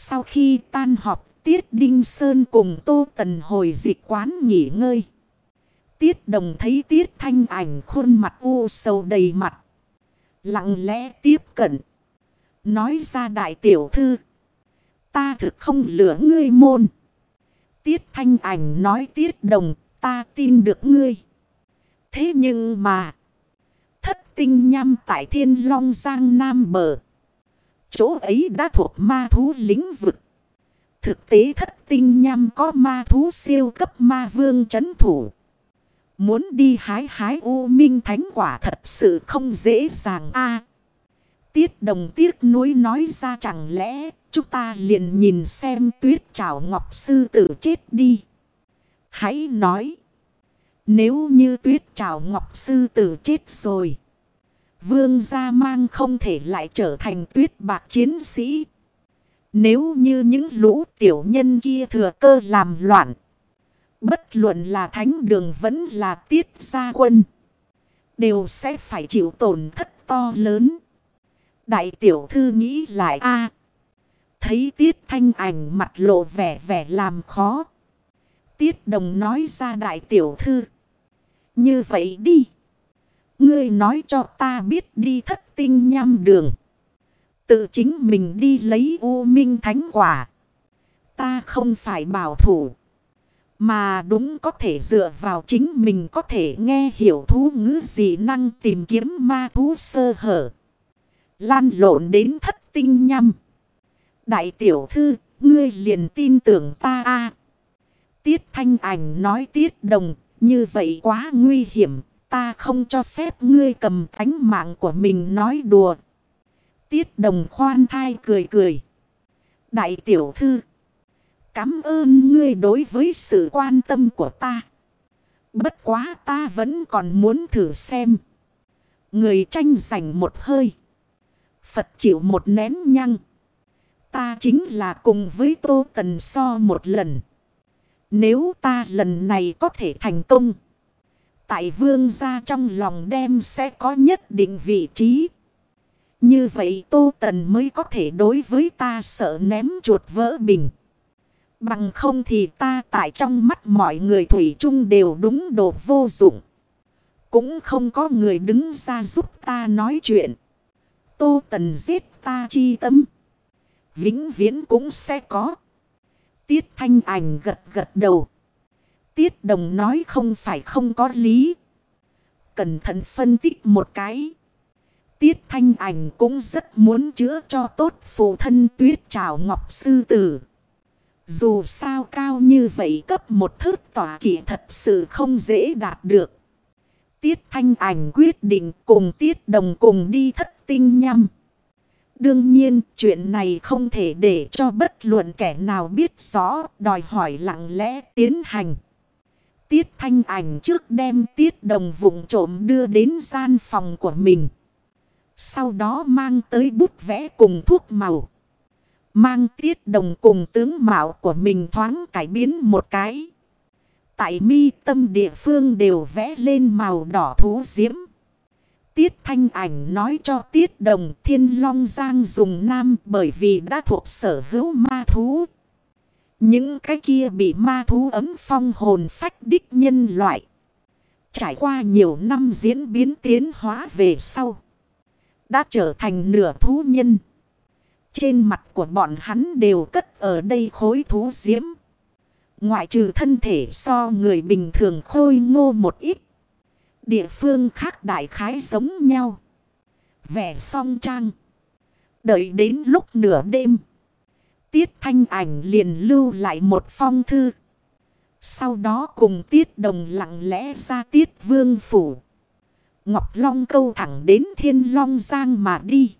Sau khi tan họp, Tiết Đinh Sơn cùng Tô Tần hồi dịch quán nghỉ ngơi. Tiết Đồng thấy Tiết Thanh ảnh khuôn mặt u sầu đầy mặt. Lặng lẽ tiếp cận. Nói ra đại tiểu thư. Ta thực không lửa ngươi môn. Tiết Thanh ảnh nói Tiết Đồng ta tin được ngươi. Thế nhưng mà. Thất tinh nhăm tại thiên long giang nam bờ. Chỗ ấy đã thuộc ma thú lĩnh vực. Thực tế thất tinh nhăm có ma thú siêu cấp ma vương chấn thủ. Muốn đi hái hái u minh thánh quả thật sự không dễ dàng a Tiết đồng tiếc nuối nói ra chẳng lẽ chúng ta liền nhìn xem tuyết trảo ngọc sư tử chết đi. Hãy nói. Nếu như tuyết trảo ngọc sư tử chết rồi. Vương gia mang không thể lại trở thành tuyết bạc chiến sĩ. Nếu như những lũ tiểu nhân kia thừa cơ làm loạn. Bất luận là thánh đường vẫn là tiết gia quân. Đều sẽ phải chịu tổn thất to lớn. Đại tiểu thư nghĩ lại, a, Thấy tiết thanh ảnh mặt lộ vẻ vẻ làm khó. Tiết đồng nói ra đại tiểu thư. Như vậy đi. Ngươi nói cho ta biết đi thất tinh nham đường. Tự chính mình đi lấy u minh thánh quả. Ta không phải bảo thủ. Mà đúng có thể dựa vào chính mình có thể nghe hiểu thú ngữ gì năng tìm kiếm ma thú sơ hở. Lan lộn đến thất tinh nhâm. Đại tiểu thư, ngươi liền tin tưởng ta a Tiết thanh ảnh nói tiết đồng, như vậy quá nguy hiểm. Ta không cho phép ngươi cầm tánh mạng của mình nói đùa. Tiết đồng khoan thai cười cười. Đại tiểu thư. Cảm ơn ngươi đối với sự quan tâm của ta. Bất quá ta vẫn còn muốn thử xem. Người tranh giành một hơi. Phật chịu một nén nhăng. Ta chính là cùng với Tô Tần So một lần. Nếu ta lần này có thể thành công. Tại vương gia trong lòng đem sẽ có nhất định vị trí. Như vậy Tô Tần mới có thể đối với ta sợ ném chuột vỡ bình. Bằng không thì ta tại trong mắt mọi người thủy chung đều đúng đồ vô dụng. Cũng không có người đứng ra giúp ta nói chuyện. Tô Tần giết ta chi tâm. Vĩnh viễn cũng sẽ có. Tiết thanh ảnh gật gật đầu. Tiết đồng nói không phải không có lý. Cẩn thận phân tích một cái. Tiết thanh ảnh cũng rất muốn chữa cho tốt phụ thân tuyết trào ngọc sư tử. Dù sao cao như vậy cấp một thước tỏa kỷ thật sự không dễ đạt được. Tiết thanh ảnh quyết định cùng tiết đồng cùng đi thất tinh nhăm. Đương nhiên, chuyện này không thể để cho bất luận kẻ nào biết rõ, đòi hỏi lặng lẽ tiến hành. Tiết thanh ảnh trước đem tiết đồng vùng trộm đưa đến gian phòng của mình. Sau đó mang tới bút vẽ cùng thuốc màu. Mang tiết đồng cùng tướng mạo của mình thoáng cải biến một cái. Tại mi tâm địa phương đều vẽ lên màu đỏ thú diễm. Tiết thanh ảnh nói cho tiết đồng thiên long giang dùng nam bởi vì đã thuộc sở hữu ma thú. Những cái kia bị ma thú ấm phong hồn phách đích nhân loại. Trải qua nhiều năm diễn biến tiến hóa về sau. Đã trở thành nửa thú nhân. Trên mặt của bọn hắn đều cất ở đây khối thú diễm. Ngoại trừ thân thể so người bình thường khôi ngô một ít. Địa phương khác đại khái giống nhau. Vẻ song trang. Đợi đến lúc nửa đêm. Tiết thanh ảnh liền lưu lại một phong thư. Sau đó cùng tiết đồng lặng lẽ ra tiết vương phủ. Ngọc Long câu thẳng đến thiên long giang mà đi.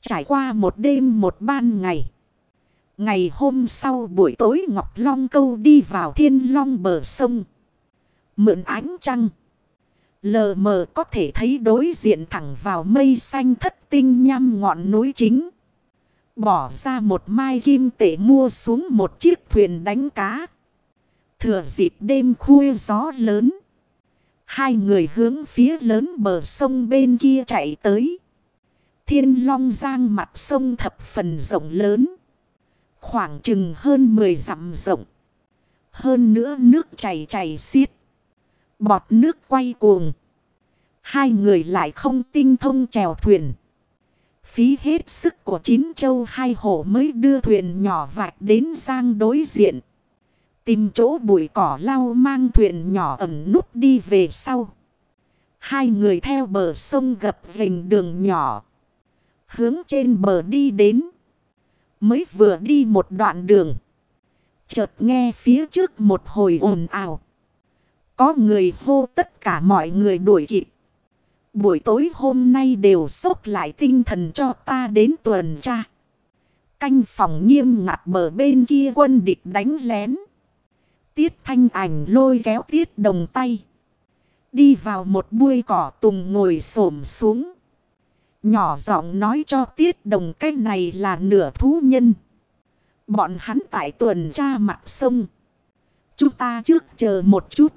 Trải qua một đêm một ban ngày. Ngày hôm sau buổi tối Ngọc Long câu đi vào thiên long bờ sông. Mượn ánh trăng. Lờ mờ có thể thấy đối diện thẳng vào mây xanh thất tinh nhăm ngọn núi chính. Bỏ ra một mai kim tệ mua xuống một chiếc thuyền đánh cá. Thừa dịp đêm khuya gió lớn. Hai người hướng phía lớn bờ sông bên kia chạy tới. Thiên long giang mặt sông thập phần rộng lớn. Khoảng chừng hơn 10 dặm rộng. Hơn nữa nước chảy chảy xiết. Bọt nước quay cuồng. Hai người lại không tinh thông chèo thuyền. Phí hết sức của chín châu hai hổ mới đưa thuyền nhỏ vạch đến sang đối diện. Tìm chỗ bụi cỏ lau mang thuyền nhỏ ẩn nút đi về sau. Hai người theo bờ sông gập vành đường nhỏ. Hướng trên bờ đi đến. Mới vừa đi một đoạn đường. Chợt nghe phía trước một hồi ồn ào. Có người hô tất cả mọi người đuổi kịp. Buổi tối hôm nay đều sốc lại tinh thần cho ta đến tuần tra. Canh phòng nghiêm ngặt bờ bên kia quân địch đánh lén. Tiết thanh ảnh lôi kéo tiết đồng tay. Đi vào một bụi cỏ tùng ngồi xổm xuống. Nhỏ giọng nói cho tiết đồng cái này là nửa thú nhân. Bọn hắn tại tuần tra mặt sông. Chúng ta trước chờ một chút.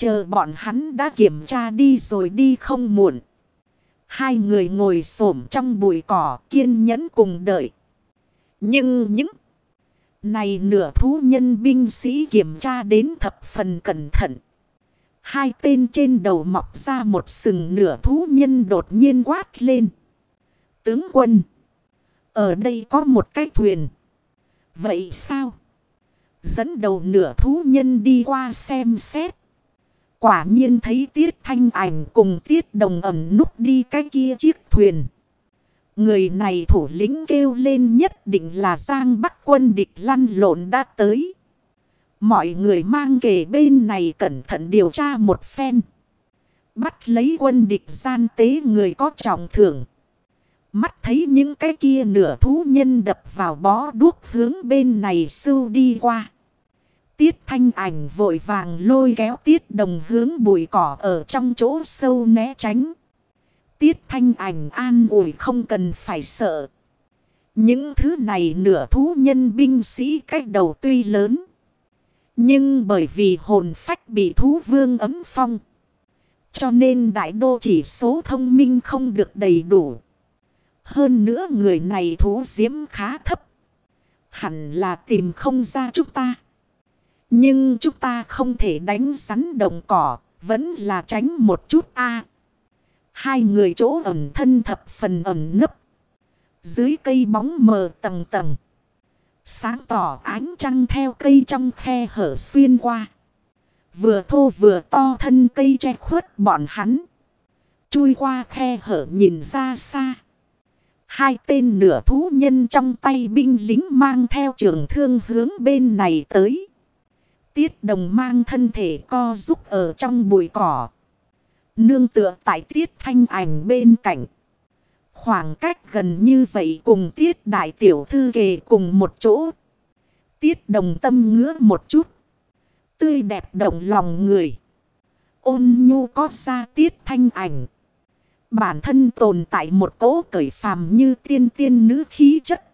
Chờ bọn hắn đã kiểm tra đi rồi đi không muộn. Hai người ngồi xổm trong bụi cỏ kiên nhẫn cùng đợi. Nhưng những này nửa thú nhân binh sĩ kiểm tra đến thập phần cẩn thận. Hai tên trên đầu mọc ra một sừng nửa thú nhân đột nhiên quát lên. Tướng quân. Ở đây có một cái thuyền. Vậy sao? Dẫn đầu nửa thú nhân đi qua xem xét. Quả nhiên thấy tiết thanh ảnh cùng tiết đồng ẩm núp đi cái kia chiếc thuyền. Người này thủ lĩnh kêu lên nhất định là Giang Bắc quân địch lăn lộn đã tới. Mọi người mang kề bên này cẩn thận điều tra một phen. Bắt lấy quân địch gian tế người có trọng thưởng. Mắt thấy những cái kia nửa thú nhân đập vào bó đuốc hướng bên này sưu đi qua. Tiết thanh ảnh vội vàng lôi kéo tiết đồng hướng bụi cỏ ở trong chỗ sâu né tránh. Tiết thanh ảnh an ủi không cần phải sợ. Những thứ này nửa thú nhân binh sĩ cách đầu tuy lớn. Nhưng bởi vì hồn phách bị thú vương ấm phong. Cho nên đại đô chỉ số thông minh không được đầy đủ. Hơn nữa người này thú diễm khá thấp. Hẳn là tìm không ra chúng ta. Nhưng chúng ta không thể đánh rắn đồng cỏ. Vẫn là tránh một chút a Hai người chỗ ẩm thân thập phần ẩm nấp. Dưới cây bóng mờ tầng tầng. Sáng tỏ ánh trăng theo cây trong khe hở xuyên qua. Vừa thô vừa to thân cây che khuất bọn hắn. Chui qua khe hở nhìn ra xa. Hai tên nửa thú nhân trong tay binh lính mang theo trường thương hướng bên này tới. Tiết đồng mang thân thể co giúp ở trong bụi cỏ. Nương tựa tại tiết thanh ảnh bên cạnh. Khoảng cách gần như vậy cùng tiết đại tiểu thư kề cùng một chỗ. Tiết đồng tâm ngứa một chút. Tươi đẹp động lòng người. Ôn nhu có ra tiết thanh ảnh. Bản thân tồn tại một cỗ cởi phàm như tiên tiên nữ khí chất.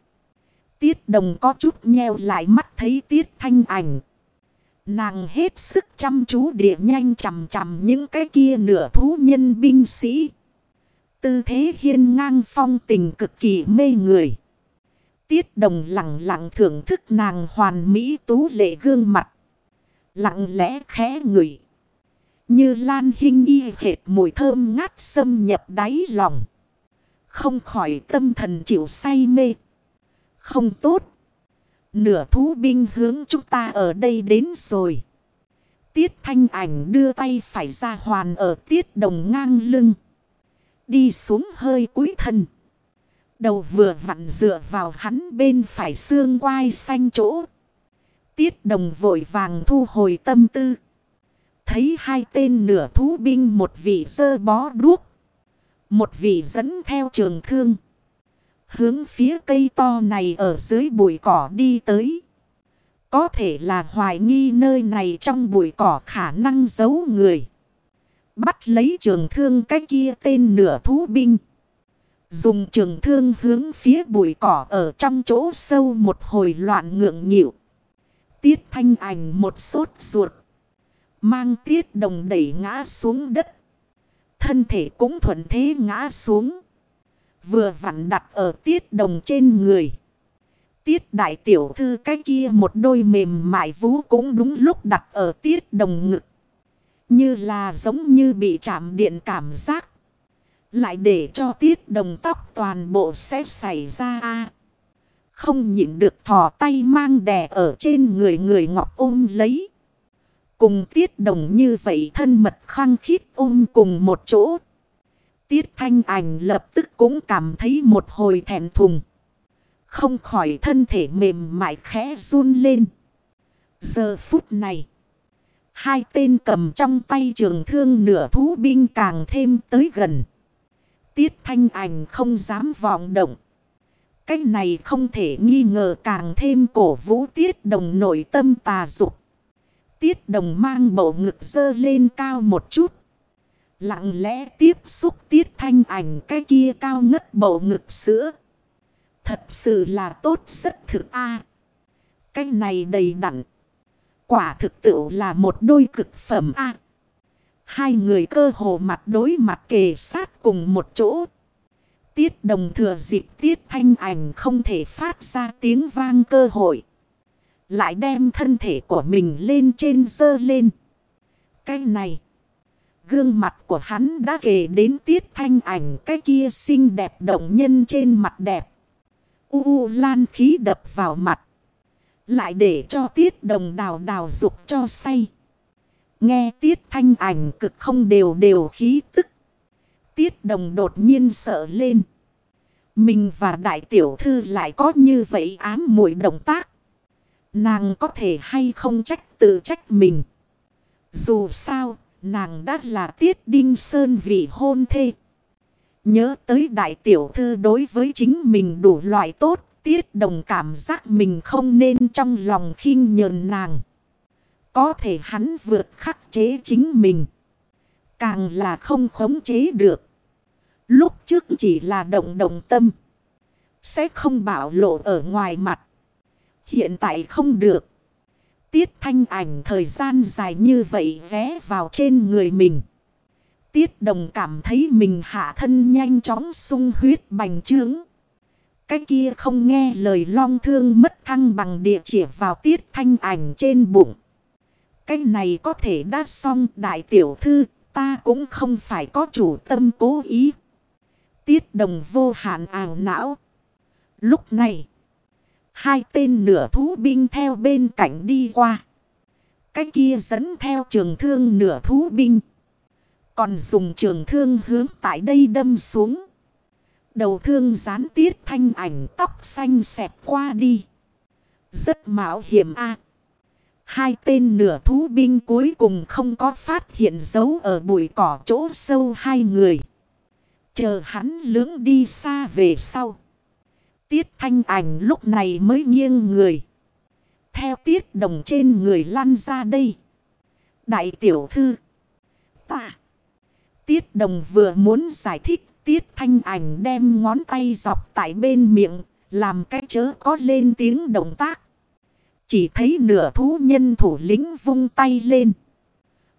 Tiết đồng có chút nheo lại mắt thấy tiết thanh ảnh. Nàng hết sức chăm chú địa nhanh chằm chằm những cái kia nửa thú nhân binh sĩ. Tư thế hiên ngang phong tình cực kỳ mê người. Tiết đồng lặng lặng thưởng thức nàng hoàn mỹ tú lệ gương mặt. Lặng lẽ khẽ ngửi. Như lan hình y hệt mùi thơm ngát xâm nhập đáy lòng. Không khỏi tâm thần chịu say mê. Không tốt. Nửa thú binh hướng chúng ta ở đây đến rồi. Tiết thanh ảnh đưa tay phải ra hoàn ở tiết đồng ngang lưng. Đi xuống hơi cúi thân. Đầu vừa vặn dựa vào hắn bên phải xương quai xanh chỗ. Tiết đồng vội vàng thu hồi tâm tư. Thấy hai tên nửa thú binh một vị sơ bó đuốc. Một vị dẫn theo trường thương. Hướng phía cây to này ở dưới bụi cỏ đi tới. Có thể là hoài nghi nơi này trong bụi cỏ khả năng giấu người. Bắt lấy trường thương cái kia tên nửa thú binh. Dùng trường thương hướng phía bụi cỏ ở trong chỗ sâu một hồi loạn ngượng nhịu. Tiết thanh ảnh một sốt ruột. Mang tiết đồng đẩy ngã xuống đất. Thân thể cũng thuận thế ngã xuống. Vừa vặn đặt ở tiết đồng trên người. Tiết đại tiểu thư cái kia một đôi mềm mại vú cũng đúng lúc đặt ở tiết đồng ngực. Như là giống như bị chạm điện cảm giác. Lại để cho tiết đồng tóc toàn bộ sẽ xảy ra a Không nhịn được thò tay mang đè ở trên người người ngọc ôm lấy. Cùng tiết đồng như vậy thân mật khăng khít ôm cùng một chỗ. Tiết thanh ảnh lập tức cũng cảm thấy một hồi thẹn thùng. Không khỏi thân thể mềm mại khẽ run lên. Giờ phút này. Hai tên cầm trong tay trường thương nửa thú binh càng thêm tới gần. Tiết thanh ảnh không dám vọng động. Cách này không thể nghi ngờ càng thêm cổ vũ tiết đồng nội tâm tà dục. Tiết đồng mang bộ ngực dơ lên cao một chút. Lặng lẽ tiếp xúc tiết thanh ảnh cái kia cao ngất bầu ngực sữa. Thật sự là tốt rất thực a Cái này đầy đặn. Quả thực tự là một đôi cực phẩm a Hai người cơ hồ mặt đối mặt kề sát cùng một chỗ. Tiết đồng thừa dịp tiết thanh ảnh không thể phát ra tiếng vang cơ hội. Lại đem thân thể của mình lên trên dơ lên. Cái này. Gương mặt của hắn đã kể đến tiết thanh ảnh cái kia xinh đẹp động nhân trên mặt đẹp. U u lan khí đập vào mặt. Lại để cho tiết đồng đào đào dục cho say. Nghe tiết thanh ảnh cực không đều đều khí tức. Tiết đồng đột nhiên sợ lên. Mình và đại tiểu thư lại có như vậy ám muội động tác. Nàng có thể hay không trách tự trách mình. Dù sao, nàng đã là tiết đinh sơn vị hôn thê. Nhớ tới đại tiểu thư đối với chính mình đủ loại tốt, tiết đồng cảm giác mình không nên trong lòng khinh nhờn nàng. Có thể hắn vượt khắc chế chính mình. Càng là không khống chế được. Lúc trước chỉ là động động tâm. Sẽ không bảo lộ ở ngoài mặt. Hiện tại không được. Tiết thanh ảnh thời gian dài như vậy ghé vào trên người mình. Tiết đồng cảm thấy mình hạ thân nhanh chóng sung huyết bành trướng. Cái kia không nghe lời long thương mất thăng bằng địa chỉ vào tiết thanh ảnh trên bụng. Cái này có thể đã xong, đại tiểu thư, ta cũng không phải có chủ tâm cố ý. Tiết đồng vô hạn ảo não. Lúc này. Hai tên nửa thú binh theo bên cạnh đi qua. Cái kia dẫn theo trường thương nửa thú binh. Còn dùng trường thương hướng tại đây đâm xuống. Đầu thương gián tiết thanh ảnh tóc xanh xẹp qua đi. Rất mạo hiểm a Hai tên nửa thú binh cuối cùng không có phát hiện dấu ở bụi cỏ chỗ sâu hai người. Chờ hắn lưỡng đi xa về sau. Tiết thanh ảnh lúc này mới nghiêng người. Theo tiết đồng trên người lăn ra đây. Đại tiểu thư. Ta. Tiết đồng vừa muốn giải thích. Tiết thanh ảnh đem ngón tay dọc tại bên miệng. Làm cái chớ có lên tiếng động tác. Chỉ thấy nửa thú nhân thủ lĩnh vung tay lên.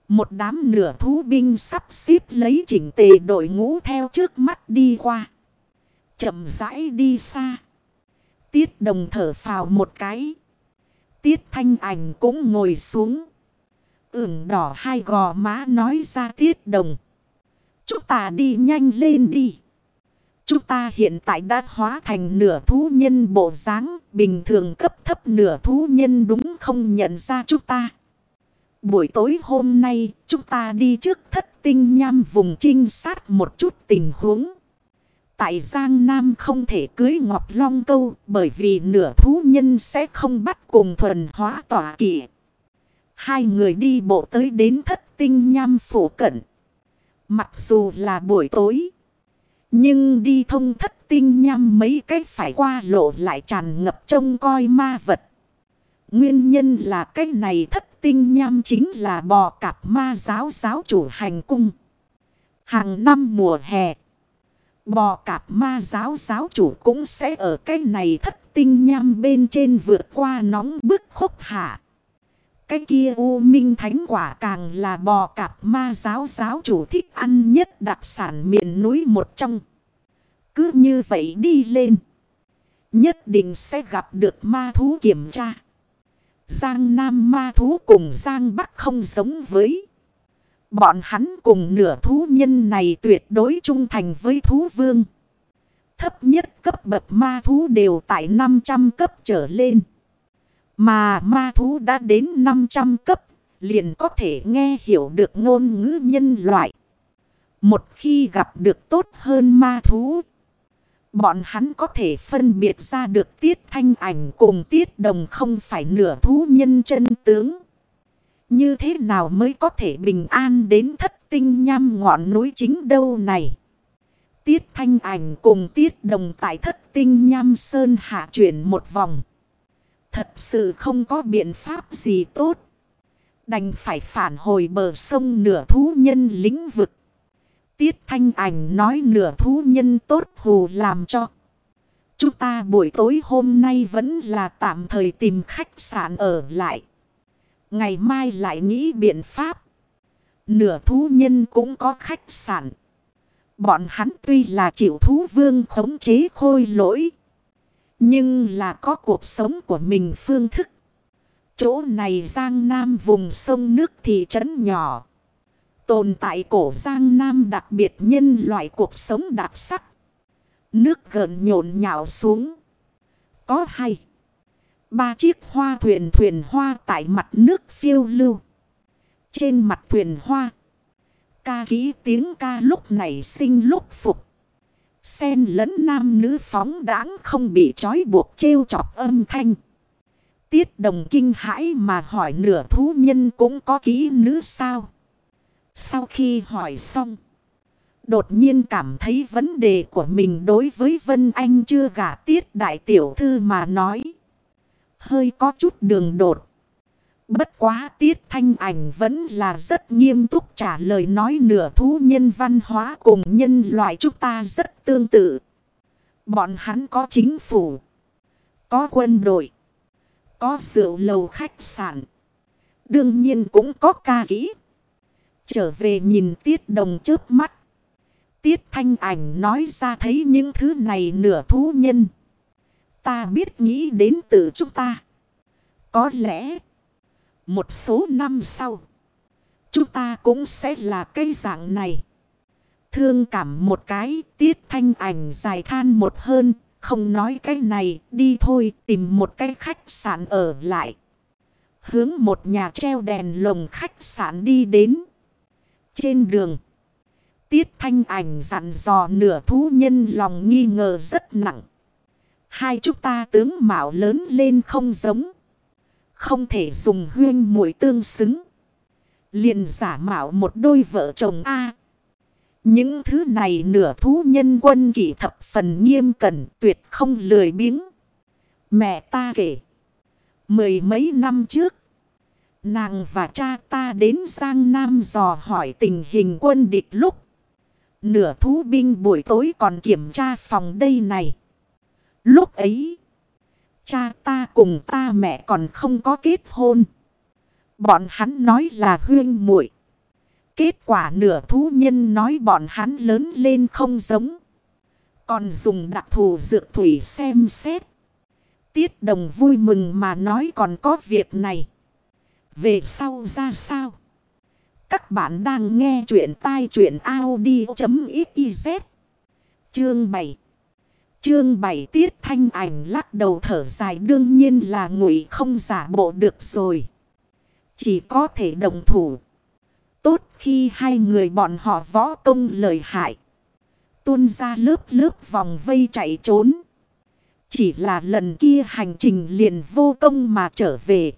Một đám nửa thú binh sắp xếp lấy chỉnh tề đội ngũ theo trước mắt đi qua. Chậm rãi đi xa. Tiết đồng thở phào một cái. Tiết thanh ảnh cũng ngồi xuống. Ửng đỏ hai gò má nói ra tiết đồng. Chúng ta đi nhanh lên đi. Chúng ta hiện tại đã hóa thành nửa thú nhân bộ dáng, bình thường cấp thấp nửa thú nhân đúng không nhận ra chúng ta. Buổi tối hôm nay, chúng ta đi trước thất tinh nham vùng trinh sát một chút tình huống. Tại Giang Nam không thể cưới Ngọc Long Câu bởi vì nửa thú nhân sẽ không bắt cùng thuần hóa tỏa kỵ. Hai người đi bộ tới đến thất tinh nham phủ cận. Mặc dù là buổi tối. Nhưng đi thông thất tinh nham mấy cách phải qua lộ lại tràn ngập trông coi ma vật. Nguyên nhân là cách này thất tinh nham chính là bò cạp ma giáo giáo chủ hành cung. Hàng năm mùa hè. Bò cạp ma giáo giáo chủ cũng sẽ ở cái này thất tinh nham bên trên vượt qua nóng bức khúc hạ. Cái kia U Minh Thánh Quả càng là bò cạp ma giáo giáo chủ thích ăn nhất đặc sản miền núi một trong. Cứ như vậy đi lên. Nhất định sẽ gặp được ma thú kiểm tra. Giang Nam ma thú cùng Giang Bắc không giống với. Bọn hắn cùng nửa thú nhân này tuyệt đối trung thành với thú vương. Thấp nhất cấp bậc ma thú đều tại 500 cấp trở lên. Mà ma thú đã đến 500 cấp, liền có thể nghe hiểu được ngôn ngữ nhân loại. Một khi gặp được tốt hơn ma thú, bọn hắn có thể phân biệt ra được tiết thanh ảnh cùng tiết đồng không phải nửa thú nhân chân tướng. Như thế nào mới có thể bình an đến thất tinh nham ngọn núi chính đâu này? Tiết thanh ảnh cùng tiết đồng tại thất tinh nham sơn hạ chuyển một vòng. Thật sự không có biện pháp gì tốt. Đành phải phản hồi bờ sông nửa thú nhân lĩnh vực. Tiết thanh ảnh nói nửa thú nhân tốt hù làm cho. Chúng ta buổi tối hôm nay vẫn là tạm thời tìm khách sạn ở lại. Ngày mai lại nghĩ biện pháp. Nửa thú nhân cũng có khách sạn. Bọn hắn tuy là chịu thú vương khống chế khôi lỗi. Nhưng là có cuộc sống của mình phương thức. Chỗ này Giang Nam vùng sông nước thị trấn nhỏ. Tồn tại cổ Giang Nam đặc biệt nhân loại cuộc sống đặc sắc. Nước gần nhộn nhạo xuống. Có hay. Ba chiếc hoa thuyền thuyền hoa tại mặt nước phiêu lưu. Trên mặt thuyền hoa. Ca ký tiếng ca lúc này sinh lúc phục. Xen lẫn nam nữ phóng đáng không bị trói buộc trêu chọc âm thanh. Tiết đồng kinh hãi mà hỏi nửa thú nhân cũng có kỹ nữ sao. Sau khi hỏi xong. Đột nhiên cảm thấy vấn đề của mình đối với Vân Anh chưa gả tiết đại tiểu thư mà nói. Hơi có chút đường đột. Bất quá tiết thanh ảnh vẫn là rất nghiêm túc trả lời nói nửa thú nhân văn hóa cùng nhân loại chúng ta rất tương tự. Bọn hắn có chính phủ, có quân đội, có rượu lầu khách sạn. Đương nhiên cũng có ca kỹ. Trở về nhìn tiết đồng trước mắt. Tiết thanh ảnh nói ra thấy những thứ này nửa thú nhân. Ta biết nghĩ đến từ chúng ta. Có lẽ một số năm sau, chúng ta cũng sẽ là cây dạng này. Thương cảm một cái, tiết thanh ảnh dài than một hơn, không nói cái này, đi thôi tìm một cái khách sạn ở lại. Hướng một nhà treo đèn lồng khách sạn đi đến. Trên đường, tiết thanh ảnh dặn dò nửa thú nhân lòng nghi ngờ rất nặng. Hai chúng ta tướng mạo lớn lên không giống. Không thể dùng huyên mũi tương xứng. liền giả mạo một đôi vợ chồng A. Những thứ này nửa thú nhân quân kỷ thập phần nghiêm cẩn, tuyệt không lười biếng. Mẹ ta kể. Mười mấy năm trước. Nàng và cha ta đến Giang Nam dò hỏi tình hình quân địch lúc. Nửa thú binh buổi tối còn kiểm tra phòng đây này. Lúc ấy. Cha ta cùng ta mẹ còn không có kết hôn. Bọn hắn nói là huyên muội. Kết quả nửa thú nhân nói bọn hắn lớn lên không giống. Còn dùng đặc thù dược thủy xem xét. Tiết đồng vui mừng mà nói còn có việc này. Về sau ra sao? Các bạn đang nghe chuyện tai chuyện Audi.xyz. Chương 7 Chương 7 tiết thanh ảnh lắc đầu thở dài đương nhiên là ngụy không giả bộ được rồi. Chỉ có thể đồng thủ. Tốt khi hai người bọn họ võ công lời hại. Tuôn ra lớp lớp vòng vây chạy trốn. Chỉ là lần kia hành trình liền vô công mà trở về.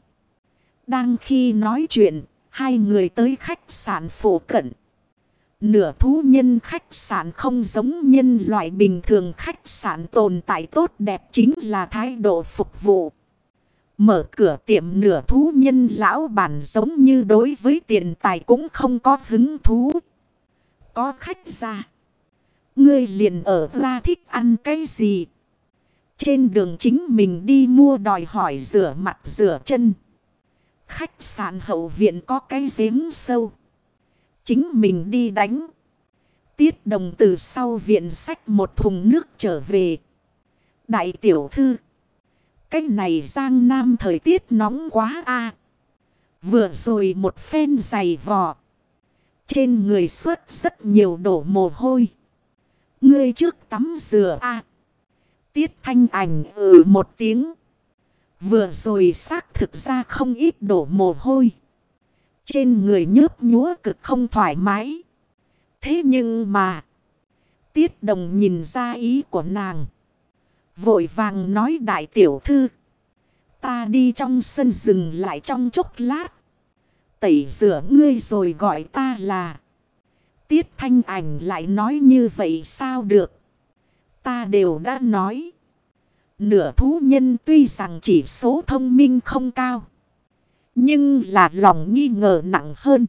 Đang khi nói chuyện, hai người tới khách sạn phổ cận. Nửa thú nhân khách sạn không giống nhân loại bình thường khách sạn tồn tại tốt đẹp chính là thái độ phục vụ. Mở cửa tiệm nửa thú nhân lão bản giống như đối với tiền tài cũng không có hứng thú. Có khách ra. Ngươi liền ở ra thích ăn cái gì? Trên đường chính mình đi mua đòi hỏi rửa mặt rửa chân. Khách sạn hậu viện có cái giếng sâu. Chính mình đi đánh. Tiết đồng từ sau viện sách một thùng nước trở về. Đại tiểu thư. Cái này giang nam thời tiết nóng quá a Vừa rồi một phen dày vò. Trên người xuất rất nhiều đổ mồ hôi. Ngươi trước tắm rửa a Tiết thanh ảnh ừ một tiếng. Vừa rồi xác thực ra không ít đổ mồ hôi. Trên người nhớp nhúa cực không thoải mái. Thế nhưng mà. Tiết đồng nhìn ra ý của nàng. Vội vàng nói, đại tiểu thư. Ta đi trong sân rừng lại trong chốc lát. Tẩy rửa ngươi rồi gọi ta là. Tiết thanh ảnh lại nói, như vậy sao được. Ta đều đã nói. Nửa thú nhân tuy rằng chỉ số thông minh không cao. Nhưng là lòng nghi ngờ nặng hơn.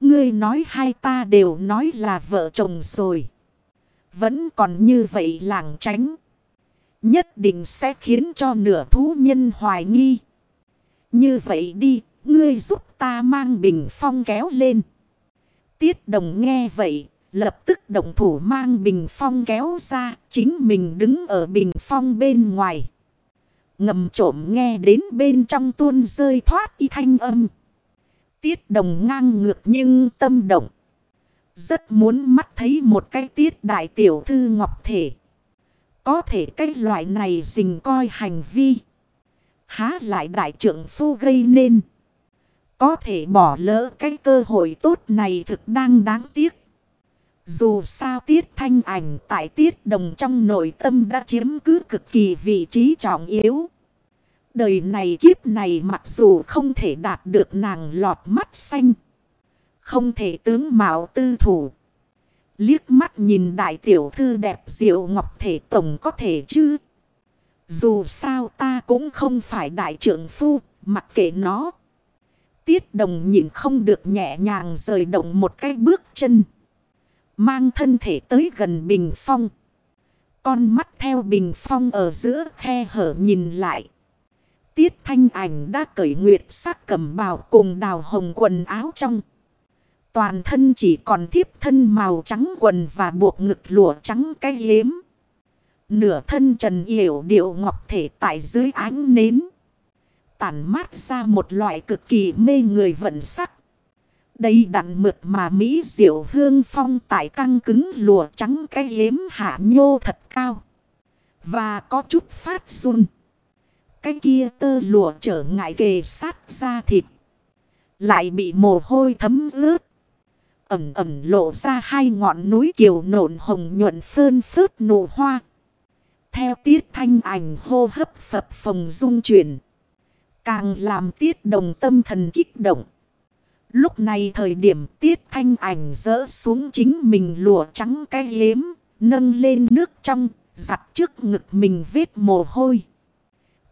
Ngươi nói hai ta đều nói là vợ chồng rồi. Vẫn còn như vậy làng tránh. Nhất định sẽ khiến cho nửa thú nhân hoài nghi. Như vậy đi, ngươi giúp ta mang bình phong kéo lên. Tiết đồng nghe vậy, lập tức động thủ mang bình phong kéo ra, chính mình đứng ở bình phong bên ngoài. Ngầm trộm nghe đến bên trong tuôn rơi thoát y thanh âm. Tiết đồng ngang ngược nhưng tâm động. Rất muốn mắt thấy một cái tiết đại tiểu thư ngọc thể. Có thể cái loại này dình coi hành vi. Há lại đại trưởng phu gây nên. Có thể bỏ lỡ cái cơ hội tốt này thực đang đáng tiếc. Dù sao tiết thanh ảnh tại tiết đồng trong nội tâm đã chiếm cứ cực kỳ vị trí trọng yếu. Đời này kiếp này mặc dù không thể đạt được nàng lọt mắt xanh. Không thể tướng mạo tư thủ. Liếc mắt nhìn đại tiểu thư đẹp diệu ngọc thể tổng có thể chứ. Dù sao ta cũng không phải đại trưởng phu, mặc kệ nó. Tiết đồng nhìn không được nhẹ nhàng rời động một cái bước chân. Mang thân thể tới gần bình phong. Con mắt theo bình phong ở giữa khe hở nhìn lại. Tiết thanh ảnh đã cởi nguyệt sắc cầm bào cùng đào hồng quần áo trong. Toàn thân chỉ còn thiếp thân màu trắng quần và buộc ngực lụa trắng cái yếm, Nửa thân trần yểu điệu ngọc thể tại dưới ánh nến. Tản mát ra một loại cực kỳ mê người vận sắc. Đây đặn mượt mà Mỹ diệu hương phong tại căng cứng lùa trắng cái yếm hạ nhô thật cao. Và có chút phát run. Cái kia tơ lùa trở ngại kề sát ra thịt. Lại bị mồ hôi thấm ướt. Ẩm ẩm lộ ra hai ngọn núi kiều nộn hồng nhuận phơn phớt nụ hoa. Theo tiết thanh ảnh hô hấp phập phồng dung chuyển. Càng làm tiết đồng tâm thần kích động. Lúc này thời điểm tiết thanh ảnh rỡ xuống chính mình lụa trắng cái hiếm. Nâng lên nước trong, giặt trước ngực mình vết mồ hôi.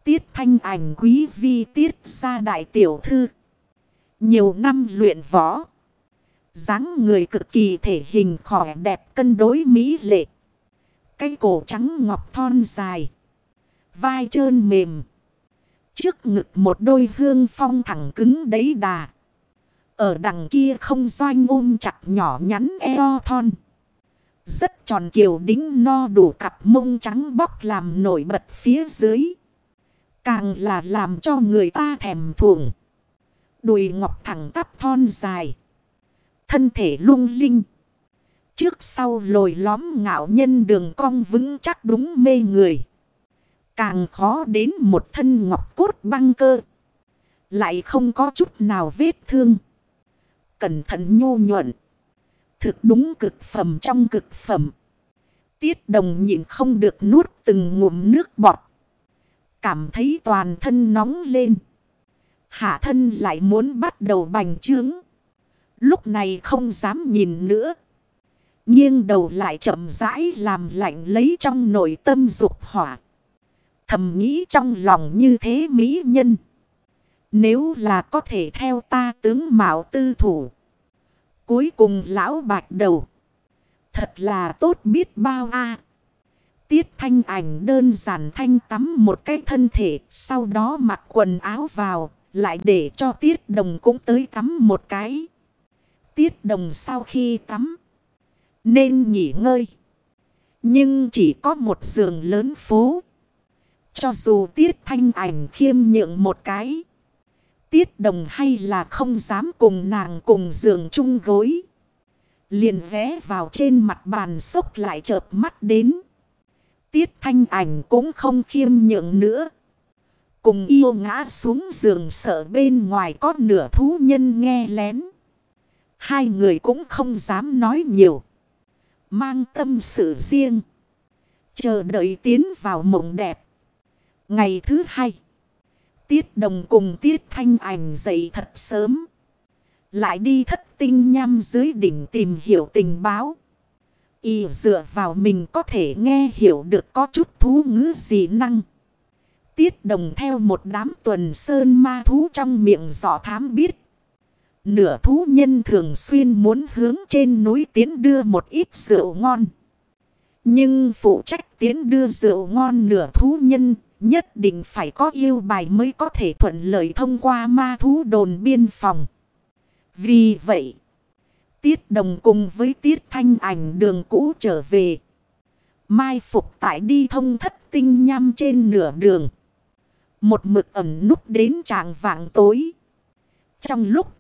Tiết thanh ảnh quý vi tiết ra đại tiểu thư. Nhiều năm luyện võ dáng người cực kỳ thể hình khỏe đẹp cân đối mỹ lệ. Cái cổ trắng ngọc thon dài. Vai trơn mềm. Trước ngực một đôi hương phong thẳng cứng đấy đà. Ở đằng kia không doanh ôm chặt nhỏ nhắn eo thon. Rất tròn kiều đính no đủ cặp mông trắng bóc làm nổi bật phía dưới. Càng là làm cho người ta thèm thuồng. Đùi ngọc thẳng tắp thon dài. Thân thể lung linh. Trước sau lồi lõm ngạo nhân đường cong vững chắc đúng mê người. Càng khó đến một thân ngọc cốt băng cơ. Lại không có chút nào vết thương. Cẩn thận nhu nhuận. Thực đúng cực phẩm trong cực phẩm. Tiết đồng nhịn không được nuốt từng ngụm nước bọt. Cảm thấy toàn thân nóng lên. Hạ thân lại muốn bắt đầu bành trướng. Lúc này không dám nhìn nữa. Nghiêng đầu lại chậm rãi làm lạnh lấy trong nội tâm dục hỏa. Thầm nghĩ trong lòng như thế mỹ nhân. Nếu là có thể theo ta tướng mạo tư thủ. Cuối cùng lão bạch đầu. Thật là tốt biết bao a Tiết thanh ảnh đơn giản thanh tắm một cái thân thể. Sau đó mặc quần áo vào. Lại để cho tiết đồng cũng tới tắm một cái. Tiết đồng sau khi tắm. Nên nghỉ ngơi. Nhưng chỉ có một giường lớn phố. Cho dù tiết thanh ảnh khiêm nhượng một cái. Tiết đồng hay là không dám cùng nàng cùng giường chung gối. Liền ghé vào trên mặt bàn sốc lại chợp mắt đến. Tiết thanh ảnh cũng không khiêm nhượng nữa. Cùng yêu ngã xuống giường sợ bên ngoài có nửa thú nhân nghe lén. Hai người cũng không dám nói nhiều. Mang tâm sự riêng. Chờ đợi tiến vào mộng đẹp. Ngày thứ hai. Tiết đồng cùng tiết thanh ảnh dậy thật sớm. Lại đi thất tinh nhăm dưới đỉnh tìm hiểu tình báo. Y dựa vào mình có thể nghe hiểu được có chút thú ngữ gì năng. Tiết đồng theo một đám tuần sơn ma thú trong miệng giỏ thám biết. Nửa thú nhân thường xuyên muốn hướng trên núi tiến đưa một ít rượu ngon. Nhưng phụ trách tiến đưa rượu ngon nửa thú nhân nhất định phải có yêu bài mới có thể thuận lợi thông qua ma thú đồn biên phòng. Vì vậy, Tiết Đồng cùng với Tiết Thanh ảnh đường cũ trở về. Mai phục tại đi thông thất tinh nhăm trên nửa đường. Một mực ẩn núp đến tràng vạng tối. Trong lúc,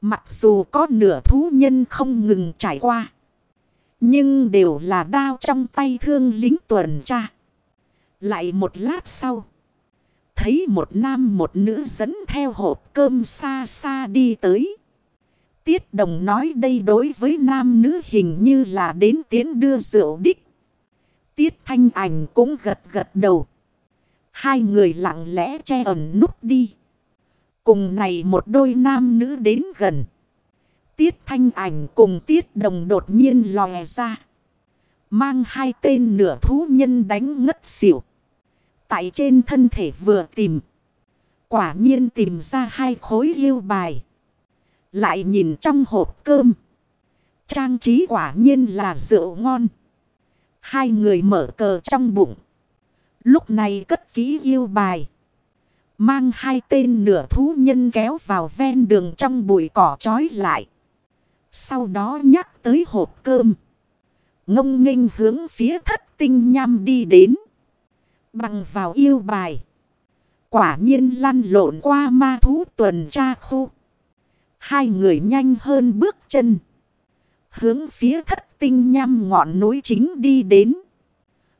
mặc dù có nửa thú nhân không ngừng trải qua. Nhưng đều là đao trong tay thương lính tuần tra. Lại một lát sau. Thấy một nam một nữ dẫn theo hộp cơm xa xa đi tới. Tiết đồng nói đây đối với nam nữ hình như là đến tiến đưa rượu đích. Tiết thanh ảnh cũng gật gật đầu. Hai người lặng lẽ che ẩn núp đi. Cùng này một đôi nam nữ đến gần. Tiết thanh ảnh cùng tiết đồng đột nhiên lòe ra. Mang hai tên nửa thú nhân đánh ngất xỉu. Tại trên thân thể vừa tìm. Quả nhiên tìm ra hai khối yêu bài. Lại nhìn trong hộp cơm. Trang trí quả nhiên là rượu ngon. Hai người mở cờ trong bụng. Lúc này cất ký yêu bài. Mang hai tên nửa thú nhân kéo vào ven đường trong bụi cỏ trói lại. Sau đó nhắc tới hộp cơm. Ngông nghênh hướng phía thất tinh nham đi đến. Bằng vào yêu bài. Quả nhiên lăn lộn qua ma thú tuần tra khu. Hai người nhanh hơn bước chân. Hướng phía thất tinh nhăm ngọn núi chính đi đến.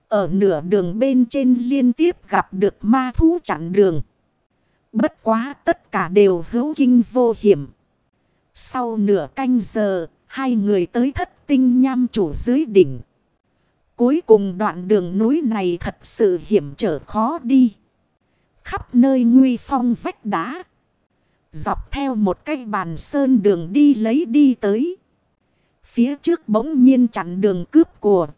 Ở nửa đường bên trên liên tiếp gặp được ma thú chặn đường. Bất quá tất cả đều hữu kinh vô hiểm. Sau nửa canh giờ, hai người tới thất tinh nham chủ dưới đỉnh. Cuối cùng đoạn đường núi này thật sự hiểm trở khó đi. Khắp nơi nguy phong vách đá. Dọc theo một cây bàn sơn đường đi lấy đi tới. Phía trước bỗng nhiên chặn đường cướp của.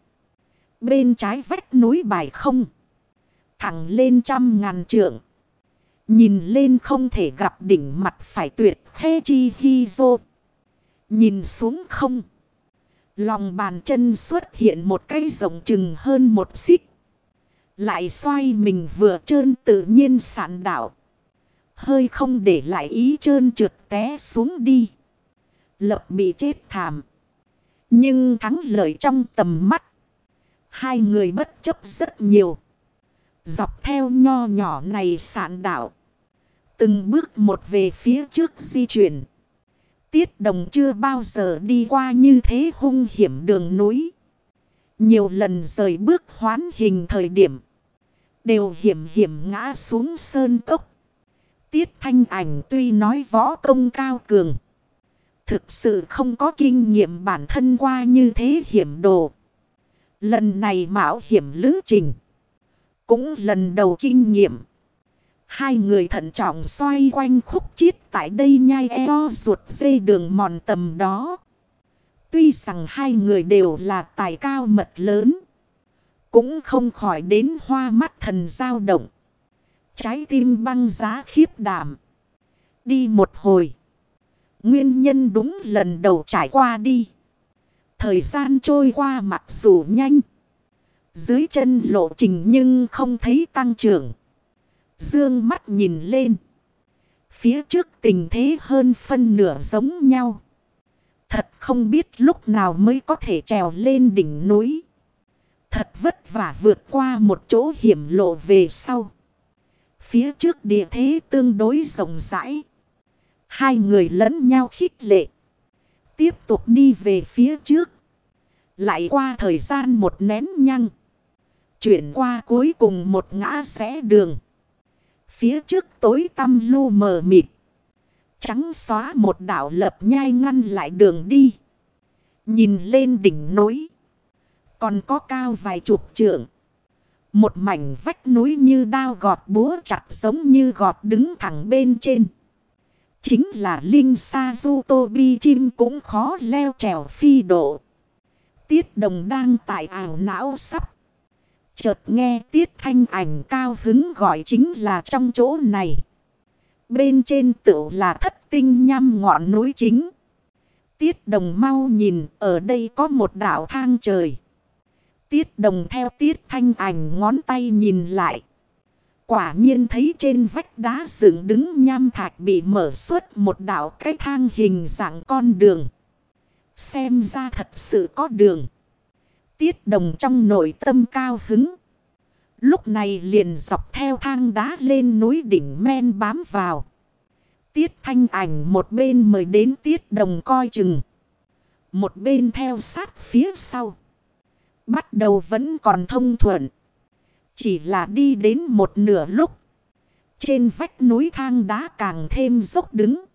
Bên trái vách núi bài không. Thẳng lên trăm ngàn trượng. Nhìn lên không thể gặp đỉnh mặt phải tuyệt khe chi hi dô. Nhìn xuống không. Lòng bàn chân xuất hiện một cây rộng chừng hơn một xích. Lại xoay mình vừa trơn tự nhiên sản đảo, Hơi không để lại ý trơn trượt té xuống đi. Lập bị chết thảm. Nhưng thắng lợi trong tầm mắt. Hai người bất chấp rất nhiều. Dọc theo nho nhỏ này sản đảo, Từng bước một về phía trước di chuyển. Tiết đồng chưa bao giờ đi qua như thế hung hiểm đường núi. Nhiều lần rời bước hoán hình thời điểm. Đều hiểm hiểm ngã xuống sơn cốc. Tiết thanh ảnh tuy nói võ công cao cường. Thực sự không có kinh nghiệm bản thân qua như thế hiểm đồ. Lần này mạo hiểm lữ trình. Cũng lần đầu kinh nghiệm. Hai người thận trọng xoay quanh khúc chiết tại đây nhai eo ruột dây đường mòn tầm đó. Tuy rằng hai người đều là tài cao mật lớn. Cũng không khỏi đến hoa mắt thần dao động. Trái tim băng giá khiếp đảm. Đi một hồi. Nguyên nhân đúng lần đầu trải qua đi. Thời gian trôi qua mặc dù nhanh. Dưới chân lộ trình nhưng không thấy tăng trưởng. Dương mắt nhìn lên. Phía trước tình thế hơn phân nửa giống nhau. Thật không biết lúc nào mới có thể trèo lên đỉnh núi. Thật vất vả vượt qua một chỗ hiểm lộ về sau. Phía trước địa thế tương đối rộng rãi. Hai người lẫn nhau khích lệ. Tiếp tục đi về phía trước. Lại qua thời gian một nén nhăng. Chuyển qua cuối cùng một ngã rẽ đường. Phía trước tối tăm lu mờ mịt. Trắng xóa một đảo lập nhai ngăn lại đường đi. Nhìn lên đỉnh núi. Còn có cao vài chục trượng. Một mảnh vách núi như đao gọt búa chặt giống như gọt đứng thẳng bên trên. Chính là Linh Sa Du Tô Bi Chim cũng khó leo trèo phi độ. Tiết đồng đang tại ảo não sắp. Chợt nghe tiết thanh ảnh cao hứng gọi chính là trong chỗ này. Bên trên tựu là thất tinh nhăm ngọn núi chính. Tiết đồng mau nhìn, ở đây có một đảo thang trời. Tiết đồng theo tiết thanh ảnh ngón tay nhìn lại. Quả nhiên thấy trên vách đá dựng đứng nham thạch bị mở suốt một đảo cái thang hình dạng con đường. Xem ra thật sự có đường. Tiết đồng trong nội tâm cao hứng. Lúc này liền dọc theo thang đá lên núi đỉnh men bám vào. Tiết thanh ảnh một bên mời đến tiết đồng coi chừng. Một bên theo sát phía sau. Bắt đầu vẫn còn thông thuận. Chỉ là đi đến một nửa lúc. Trên vách núi thang đá càng thêm dốc đứng.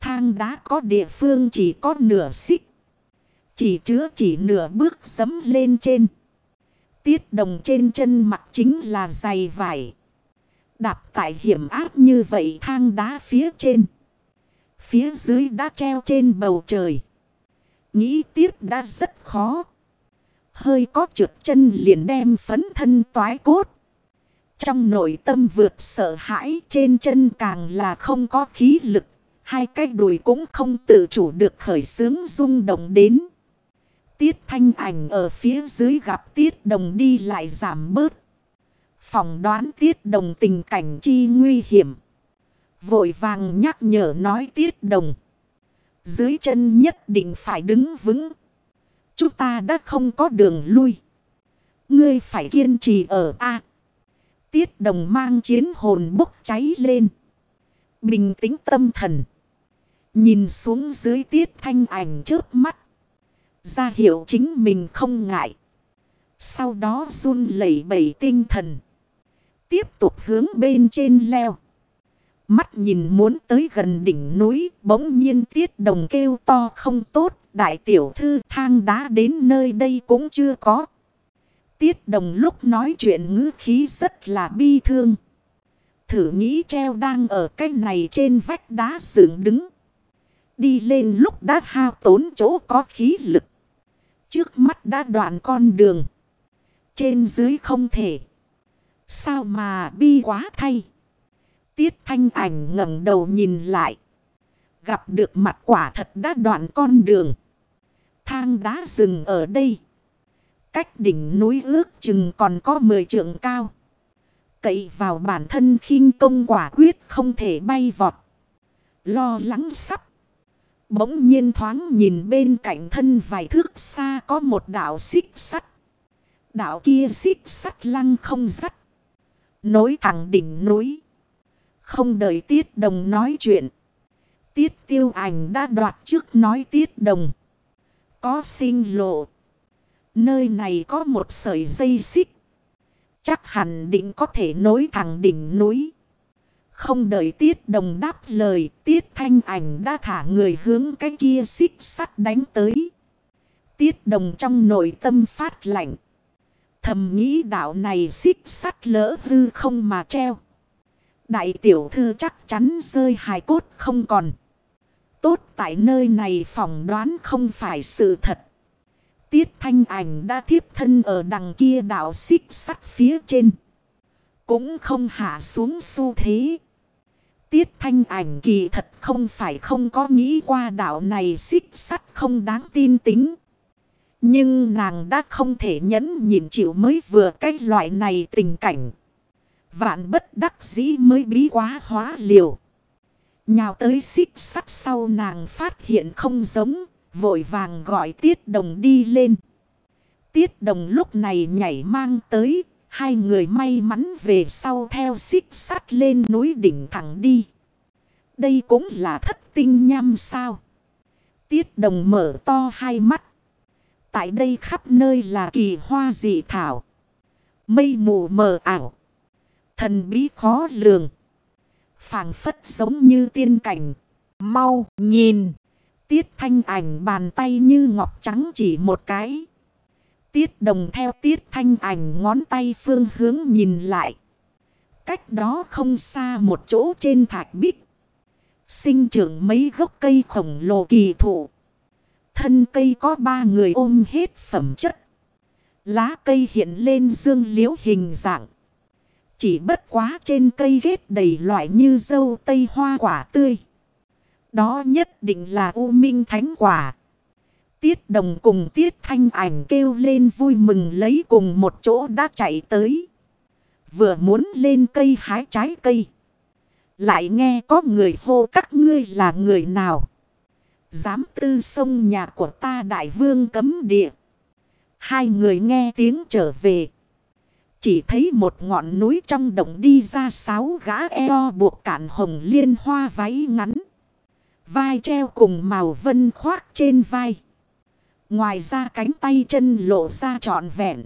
Thang đá có địa phương chỉ có nửa xích. Chỉ chứa chỉ nửa bước sấm lên trên. Tiết đồng trên chân mặt chính là giày vải. Đạp tại hiểm áp như vậy thang đá phía trên. Phía dưới đã treo trên bầu trời. Nghĩ tiếp đã rất khó. Hơi có trượt chân liền đem phấn thân toái cốt. Trong nội tâm vượt sợ hãi trên chân càng là không có khí lực. Hai cái đùi cũng không tự chủ được khởi sướng rung động đến. Tiết thanh ảnh ở phía dưới gặp tiết đồng đi lại giảm bớt. Phòng đoán tiết đồng tình cảnh chi nguy hiểm. Vội vàng nhắc nhở nói tiết đồng. Dưới chân nhất định phải đứng vững. Chúng ta đã không có đường lui. Ngươi phải kiên trì ở A. Tiết đồng mang chiến hồn bốc cháy lên. Bình tĩnh tâm thần. Nhìn xuống dưới tiết thanh ảnh trước mắt. Ra hiệu chính mình không ngại. Sau đó run lẩy bẩy tinh thần. Tiếp tục hướng bên trên leo. Mắt nhìn muốn tới gần đỉnh núi. Bỗng nhiên tiết đồng kêu to không tốt. Đại tiểu thư thang đá đến nơi đây cũng chưa có. Tiết đồng lúc nói chuyện ngữ khí rất là bi thương. Thử nghĩ treo đang ở cái này trên vách đá sưởng đứng. Đi lên lúc đã hao tốn chỗ có khí lực. Trước mắt đã đoạn con đường. Trên dưới không thể. Sao mà bi quá thay. Tiết thanh ảnh ngẩng đầu nhìn lại. Gặp được mặt quả thật đã đoạn con đường. Thang đá rừng ở đây. Cách đỉnh núi ước chừng còn có 10 trượng cao. Cậy vào bản thân khinh công quả quyết không thể bay vọt. Lo lắng sắp. Bỗng nhiên thoáng nhìn bên cạnh thân vài thước xa có một đảo xích sắt. Đảo kia xích sắt lăng không sắt. Nối thẳng đỉnh núi. Không đợi tiết đồng nói chuyện. Tiết tiêu ảnh đã đoạt trước nói tiết đồng. Có sinh lộ. Nơi này có một sợi dây xích. Chắc hẳn định có thể nối thẳng đỉnh núi. Không đợi tiết đồng đáp lời, tiết thanh ảnh đã thả người hướng cái kia xích sắt đánh tới. Tiết đồng trong nội tâm phát lạnh. Thầm nghĩ đạo này xích sắt lỡ hư không mà treo. Đại tiểu thư chắc chắn rơi hài cốt không còn. Tốt tại nơi này phỏng đoán không phải sự thật. Tiết thanh ảnh đã thiếp thân ở đằng kia đạo xích sắt phía trên. Cũng không hạ xuống xu thế. Tiết thanh ảnh kỳ thật không phải không có nghĩ qua đạo này xích sắt không đáng tin tính. Nhưng nàng đã không thể nhẫn nhịn chịu mới vừa cái loại này tình cảnh. Vạn bất đắc dĩ mới bí quá hóa liều. Nhào tới xích sắt sau nàng phát hiện không giống, vội vàng gọi tiết đồng đi lên. Tiết đồng lúc này nhảy mang tới. Hai người may mắn về sau theo xích sắt lên núi đỉnh thẳng đi. Đây cũng là thất tinh nham sao. Tiết đồng mở to hai mắt. Tại đây khắp nơi là kỳ hoa dị thảo. Mây mù mờ ảo. Thần bí khó lường. phảng phất giống như tiên cảnh. Mau nhìn. Tiết thanh ảnh bàn tay như ngọc trắng chỉ một cái. Tiết đồng theo tiết thanh ảnh ngón tay phương hướng nhìn lại. Cách đó không xa một chỗ trên thạch bích. Sinh trưởng mấy gốc cây khổng lồ kỳ thụ. Thân cây có ba người ôm hết phẩm chất. Lá cây hiện lên dương liễu hình dạng. Chỉ bất quá trên cây ghét đầy loại như dâu tây hoa quả tươi. Đó nhất định là U Minh Thánh Quả. Tiết đồng cùng tiết thanh ảnh kêu lên vui mừng lấy cùng một chỗ đã chạy tới. Vừa muốn lên cây hái trái cây. Lại nghe có người hô các ngươi là người nào. Dám tư sông nhà của ta đại vương cấm địa. Hai người nghe tiếng trở về. Chỉ thấy một ngọn núi trong động đi ra sáu gã eo buộc cản hồng liên hoa váy ngắn. Vai treo cùng màu vân khoác trên vai. Ngoài ra cánh tay chân lộ ra trọn vẹn.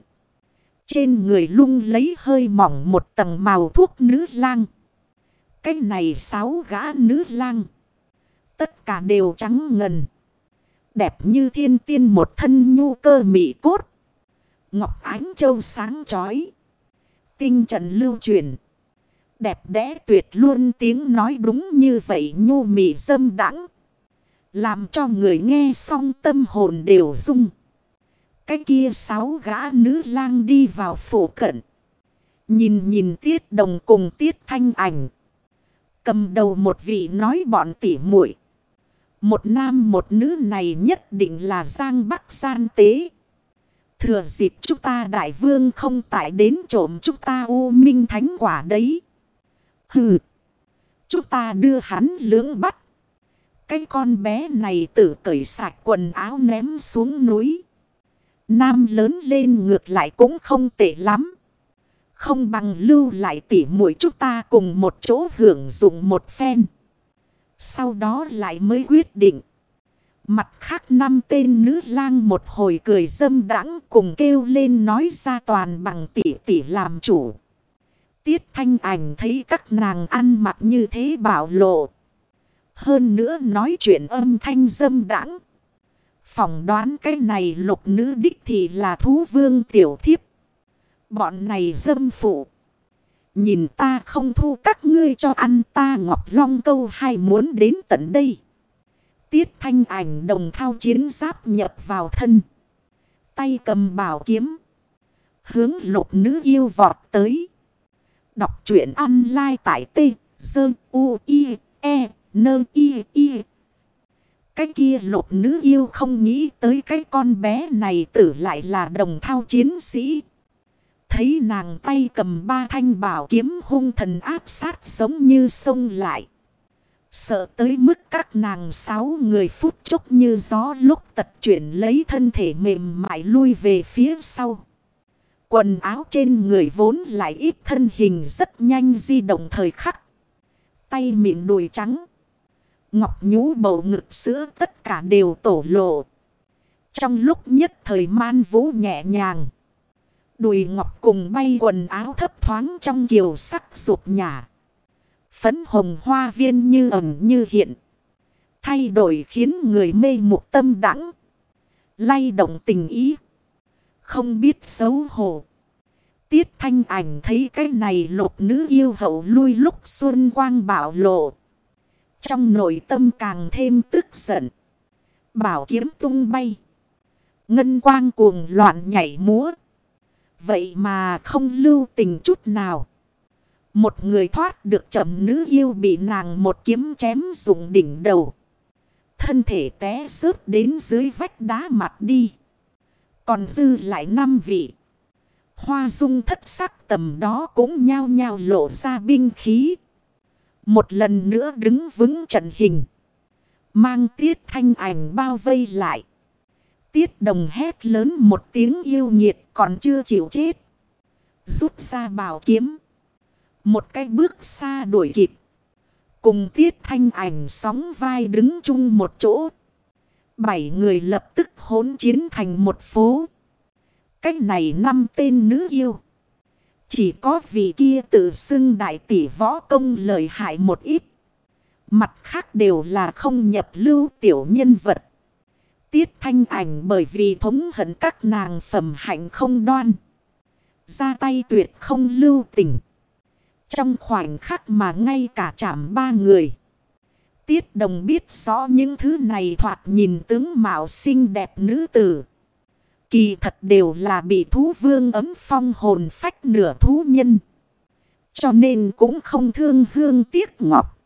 Trên người lung lấy hơi mỏng một tầng màu thuốc nữ lang. Cái này sáu gã nữ lang. Tất cả đều trắng ngần. Đẹp như thiên tiên một thân nhu cơ mị cốt. Ngọc ánh châu sáng chói. Tinh trần lưu truyền. Đẹp đẽ tuyệt luôn tiếng nói đúng như vậy nhu mị dâm đắng. Làm cho người nghe xong tâm hồn đều rung. Cái kia sáu gã nữ lang đi vào phủ cận. Nhìn nhìn tiết đồng cùng tiết thanh ảnh. Cầm đầu một vị nói bọn tỉ muội Một nam một nữ này nhất định là Giang Bắc gian tế. Thừa dịp chúng ta đại vương không tại đến trộm chúng ta u minh thánh quả đấy. Hừ. Chúng ta đưa hắn lưỡng bắt. Cái con bé này tự cởi sạch quần áo ném xuống núi. Nam lớn lên ngược lại cũng không tệ lắm. Không bằng lưu lại tỉ mũi chúng ta cùng một chỗ hưởng dụng một phen. Sau đó lại mới quyết định. Mặt khác năm tên nữ lang một hồi cười dâm đãng cùng kêu lên nói ra toàn bằng tỷ tỷ làm chủ. Tiết thanh ảnh thấy các nàng ăn mặc như thế bảo lộ. Hơn nữa nói chuyện âm thanh dâm đãng Phỏng đoán cái này lục nữ đích thì là thú vương tiểu thiếp. Bọn này dâm phụ. Nhìn ta không thu các ngươi cho ăn ta ngọc long câu hay muốn đến tận đây. Tiết thanh ảnh đồng thao chiến giáp nhập vào thân. Tay cầm bảo kiếm. Hướng lục nữ yêu vọt tới. Đọc truyện online tại t. Dơ u, i e nơ y y. Cái kia lục nữ yêu không nghĩ tới cái con bé này tử lại là đồng thao chiến sĩ. Thấy nàng tay cầm ba thanh bảo kiếm hung thần áp sát giống như sông lại. Sợ tới mức các nàng sáu người phút chốc như gió lúc tật chuyển lấy thân thể mềm mại lui về phía sau. Quần áo trên người vốn lại ít thân hình rất nhanh di động thời khắc. Tay miệng đùi trắng. Ngọc nhũ bầu ngực sữa tất cả đều tổ lộ. Trong lúc nhất thời man vũ nhẹ nhàng. Đùi ngọc cùng bay quần áo thấp thoáng trong kiều sắc rụt nhả. Phấn hồng hoa viên như ẩn như hiện. Thay đổi khiến người mê mục tâm đắng. Lay động tình ý. Không biết xấu hổ. Tiết thanh ảnh thấy cái này lục nữ yêu hậu lui lúc xuân quang bảo lộ. Trong nội tâm càng thêm tức giận. Bảo kiếm tung bay. Ngân quang cuồng loạn nhảy múa. Vậy mà không lưu tình chút nào. Một người thoát được chậm nữ yêu bị nàng một kiếm chém dùng đỉnh đầu. Thân thể té rớt đến dưới vách đá mặt đi. Còn dư lại năm vị. Hoa dung thất sắc tầm đó cũng nhao nhao lộ ra binh khí. Một lần nữa đứng vững trận hình. Mang tiết thanh ảnh bao vây lại. Tiết đồng hét lớn một tiếng yêu nhiệt còn chưa chịu chết. Rút ra bảo kiếm. Một cái bước xa đuổi kịp. Cùng tiết thanh ảnh sóng vai đứng chung một chỗ. Bảy người lập tức hỗn chiến thành một phố. Cách này năm tên nữ yêu. Chỉ có vị kia tự xưng đại tỷ võ công lợi hại một ít. Mặt khác đều là không nhập lưu tiểu nhân vật. Tiết thanh ảnh bởi vì thống hận các nàng phẩm hạnh không đoan. Ra tay tuyệt không lưu tình. Trong khoảnh khắc mà ngay cả chạm ba người. Tiết đồng biết rõ những thứ này thoạt nhìn tướng mạo xinh đẹp nữ tử. Kỳ thật đều là bị thú vương ấm phong hồn phách nửa thú nhân. Cho nên cũng không thương hương tiếc ngọc.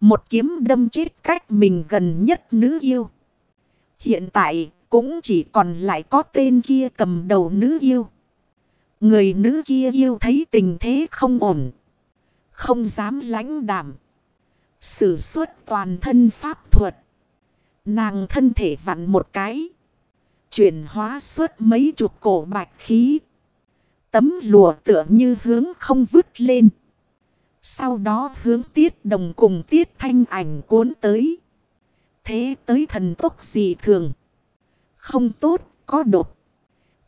Một kiếm đâm chết cách mình gần nhất nữ yêu. Hiện tại cũng chỉ còn lại có tên kia cầm đầu nữ yêu. Người nữ kia yêu thấy tình thế không ổn. Không dám lãnh đảm. Sử xuất toàn thân pháp thuật. Nàng thân thể vặn một cái. Chuyển hóa suốt mấy chục cổ bạch khí. Tấm lùa tựa như hướng không vứt lên. Sau đó hướng tiết đồng cùng tiết thanh ảnh cuốn tới. Thế tới thần tốc gì thường. Không tốt, có đột.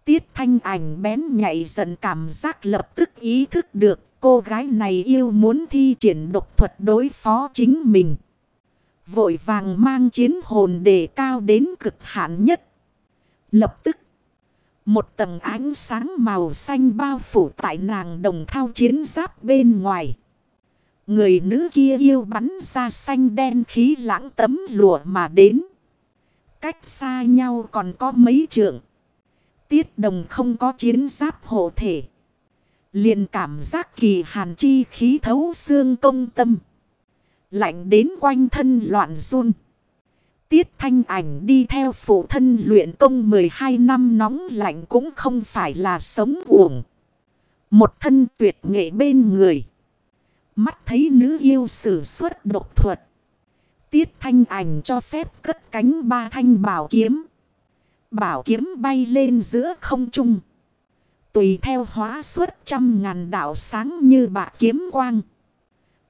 Tiết thanh ảnh bén nhạy giận cảm giác lập tức ý thức được cô gái này yêu muốn thi triển độc thuật đối phó chính mình. Vội vàng mang chiến hồn để cao đến cực hạn nhất. Lập tức, một tầng ánh sáng màu xanh bao phủ tại nàng đồng thao chiến giáp bên ngoài. Người nữ kia yêu bắn ra xanh đen khí lãng tấm lụa mà đến. Cách xa nhau còn có mấy trượng. Tiết đồng không có chiến giáp hộ thể. liền cảm giác kỳ hàn chi khí thấu xương công tâm. Lạnh đến quanh thân loạn run. Tiết thanh ảnh đi theo phụ thân luyện công 12 năm nóng lạnh cũng không phải là sống uổng. Một thân tuyệt nghệ bên người. Mắt thấy nữ yêu sử xuất độc thuật. Tiết thanh ảnh cho phép cất cánh ba thanh bảo kiếm. Bảo kiếm bay lên giữa không trung. Tùy theo hóa xuất trăm ngàn đạo sáng như bạc kiếm quang.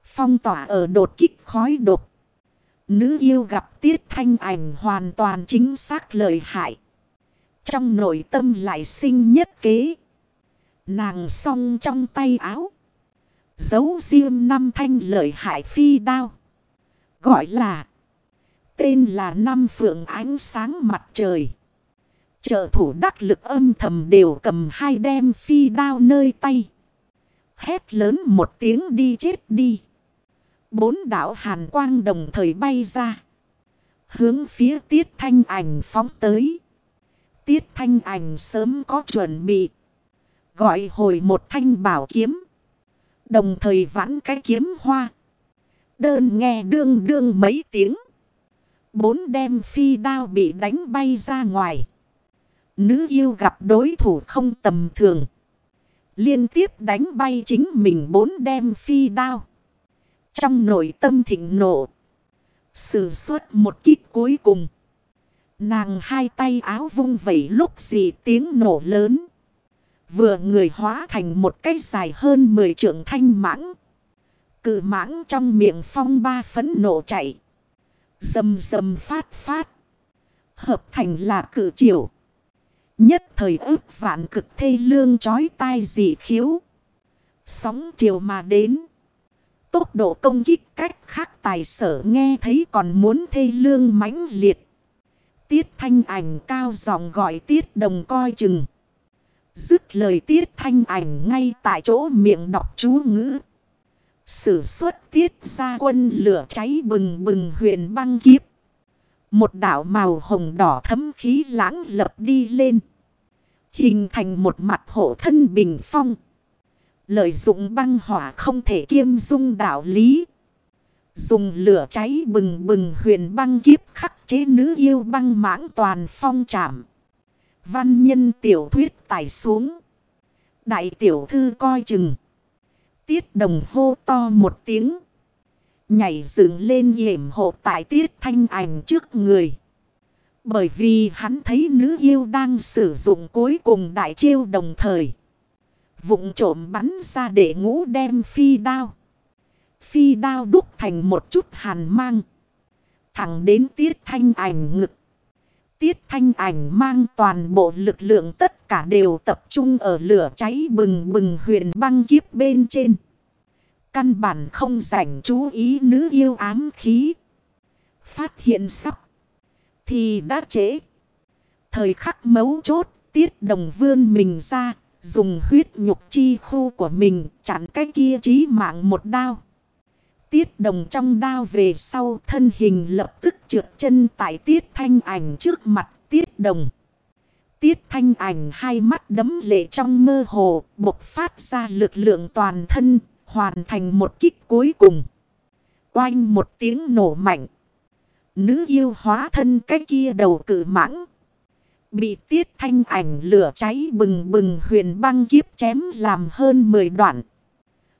Phong tỏa ở đột kích khói độc. Nữ yêu gặp tiết thanh ảnh hoàn toàn chính xác lợi hại. Trong nội tâm lại sinh nhất kế. Nàng song trong tay áo. Giấu riêng năm thanh lợi hại phi đao. Gọi là. Tên là năm phượng ánh sáng mặt trời. Trợ thủ đắc lực âm thầm đều cầm hai đem phi đao nơi tay. Hét lớn một tiếng đi chết đi. Bốn đảo hàn quang đồng thời bay ra. Hướng phía tiết thanh ảnh phóng tới. Tiết thanh ảnh sớm có chuẩn bị. Gọi hồi một thanh bảo kiếm. Đồng thời vãn cái kiếm hoa. Đơn nghe đương đương mấy tiếng. Bốn đem phi đao bị đánh bay ra ngoài. Nữ yêu gặp đối thủ không tầm thường. Liên tiếp đánh bay chính mình bốn đem phi đao. Trong nội tâm thịnh nộ. Sử xuất một kích cuối cùng. Nàng hai tay áo vung vẩy lúc gì tiếng nổ lớn. Vừa người hóa thành một cái dài hơn 10 trượng thanh mãng. Cự mãng trong miệng phong ba phấn nổ chạy. Dầm dầm phát phát. Hợp thành là cự triều. Nhất thời ước vạn cực thê lương chói tai dị khiếu. Sóng triều mà đến. Tốc độ công kích, cách khác tài sở nghe thấy còn muốn thê lương mãnh liệt. Tiết thanh ảnh cao giọng gọi tiết đồng coi chừng. Dứt lời tiết thanh ảnh ngay tại chỗ miệng đọc chú ngữ. Sử xuất tiết ra quân lửa cháy bừng bừng huyền băng kiếp. Một đảo màu hồng đỏ thấm khí lãng lập đi lên. Hình thành một mặt hộ thân bình phong. Lợi dụng băng hỏa không thể kiêm dung đạo lý. Dùng lửa cháy bừng bừng huyền băng kiếp khắc chế nữ yêu băng mãng toàn phong trảm. Văn nhân tiểu thuyết tải xuống. Đại tiểu thư coi chừng. Tiết đồng hô to một tiếng. Nhảy dựng lên yểm hộ tại tiết thanh ảnh trước người. Bởi vì hắn thấy nữ yêu đang sử dụng cuối cùng đại chiêu đồng thời. Vụng trộm bắn ra để ngũ đem phi đao. Phi đao đúc thành một chút hàn mang. Thẳng đến tiết thanh ảnh ngực. Tiết thanh ảnh mang toàn bộ lực lượng tất cả đều tập trung ở lửa cháy bừng bừng huyền băng kiếp bên trên. Căn bản không dành chú ý nữ yêu ám khí. Phát hiện sắp. Thì đã trễ. Thời khắc mấu chốt, tiết đồng vươn mình ra, dùng huyết nhục chi khu của mình chặn cái kia trí mạng một đao. Tiết đồng trong đao về sau thân hình lập tức trượt chân tại tiết thanh ảnh trước mặt tiết đồng. Tiết thanh ảnh hai mắt đấm lệ trong mơ hồ, bộc phát ra lực lượng toàn thân, hoàn thành một kích cuối cùng. Oanh một tiếng nổ mạnh. Nữ yêu hóa thân cái kia đầu cử mãng. Bị tiết thanh ảnh lửa cháy bừng bừng huyền băng kiếp chém làm hơn 10 đoạn.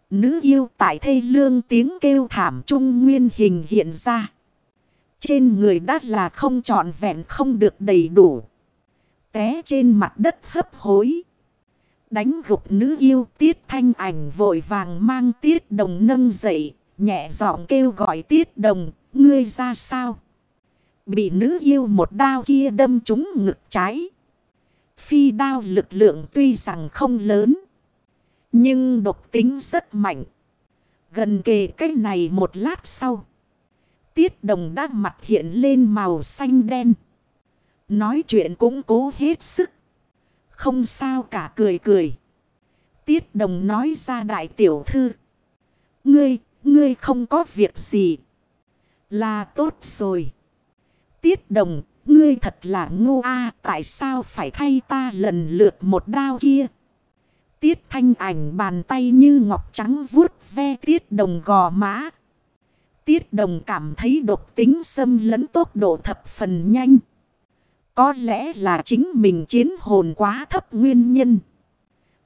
Nữ yêu tại thây lương tiếng kêu thảm trung nguyên hình hiện ra. Trên người đắt là không trọn vẹn không được đầy đủ. Té trên mặt đất hấp hối. Đánh gục nữ yêu tiết thanh ảnh vội vàng mang tiết đồng nâng dậy. Nhẹ giọng kêu gọi tiết đồng, ngươi ra sao? Bị nữ yêu một đao kia đâm trúng ngực trái. Phi đao lực lượng tuy rằng không lớn. Nhưng độc tính rất mạnh. Gần kề cái này một lát sau. Tiết đồng đã mặt hiện lên màu xanh đen. Nói chuyện cũng cố hết sức. Không sao cả cười cười. Tiết đồng nói ra đại tiểu thư. Ngươi, ngươi không có việc gì. Là tốt rồi. Tiết đồng, ngươi thật là ngu a tại sao phải thay ta lần lượt một đao kia. Tiết thanh ảnh bàn tay như ngọc trắng vuốt ve tiết đồng gò má. Tiết đồng cảm thấy độc tính xâm lấn tốc độ thập phần nhanh. Có lẽ là chính mình chiến hồn quá thấp nguyên nhân.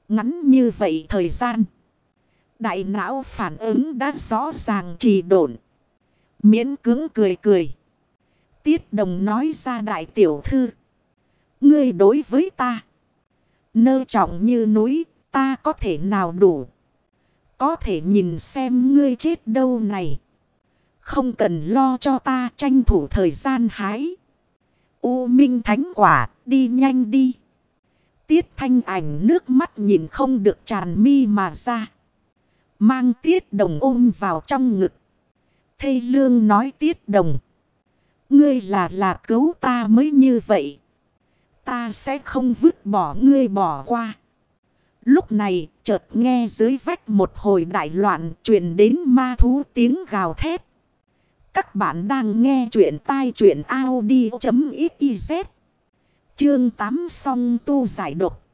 Ngắn như vậy thời gian. Đại não phản ứng đã rõ ràng trì độn. Miễn cứng cười cười. Tiết đồng nói ra đại tiểu thư. Ngươi đối với ta. Nơ trọng như núi, ta có thể nào đủ. Có thể nhìn xem ngươi chết đâu này. Không cần lo cho ta tranh thủ thời gian hái. U minh thánh quả, đi nhanh đi. Tiết thanh ảnh nước mắt nhìn không được tràn mi mà ra. Mang tiết đồng ôm vào trong ngực. Thây lương nói tiết đồng. Ngươi là là cứu ta mới như vậy. Ta sẽ không vứt bỏ ngươi bỏ qua. Lúc này, chợt nghe dưới vách một hồi đại loạn truyền đến ma thú tiếng gào thét. Các bạn đang nghe chuyện tai chuyện Audi.xyz. Chương 8 song tu giải độc.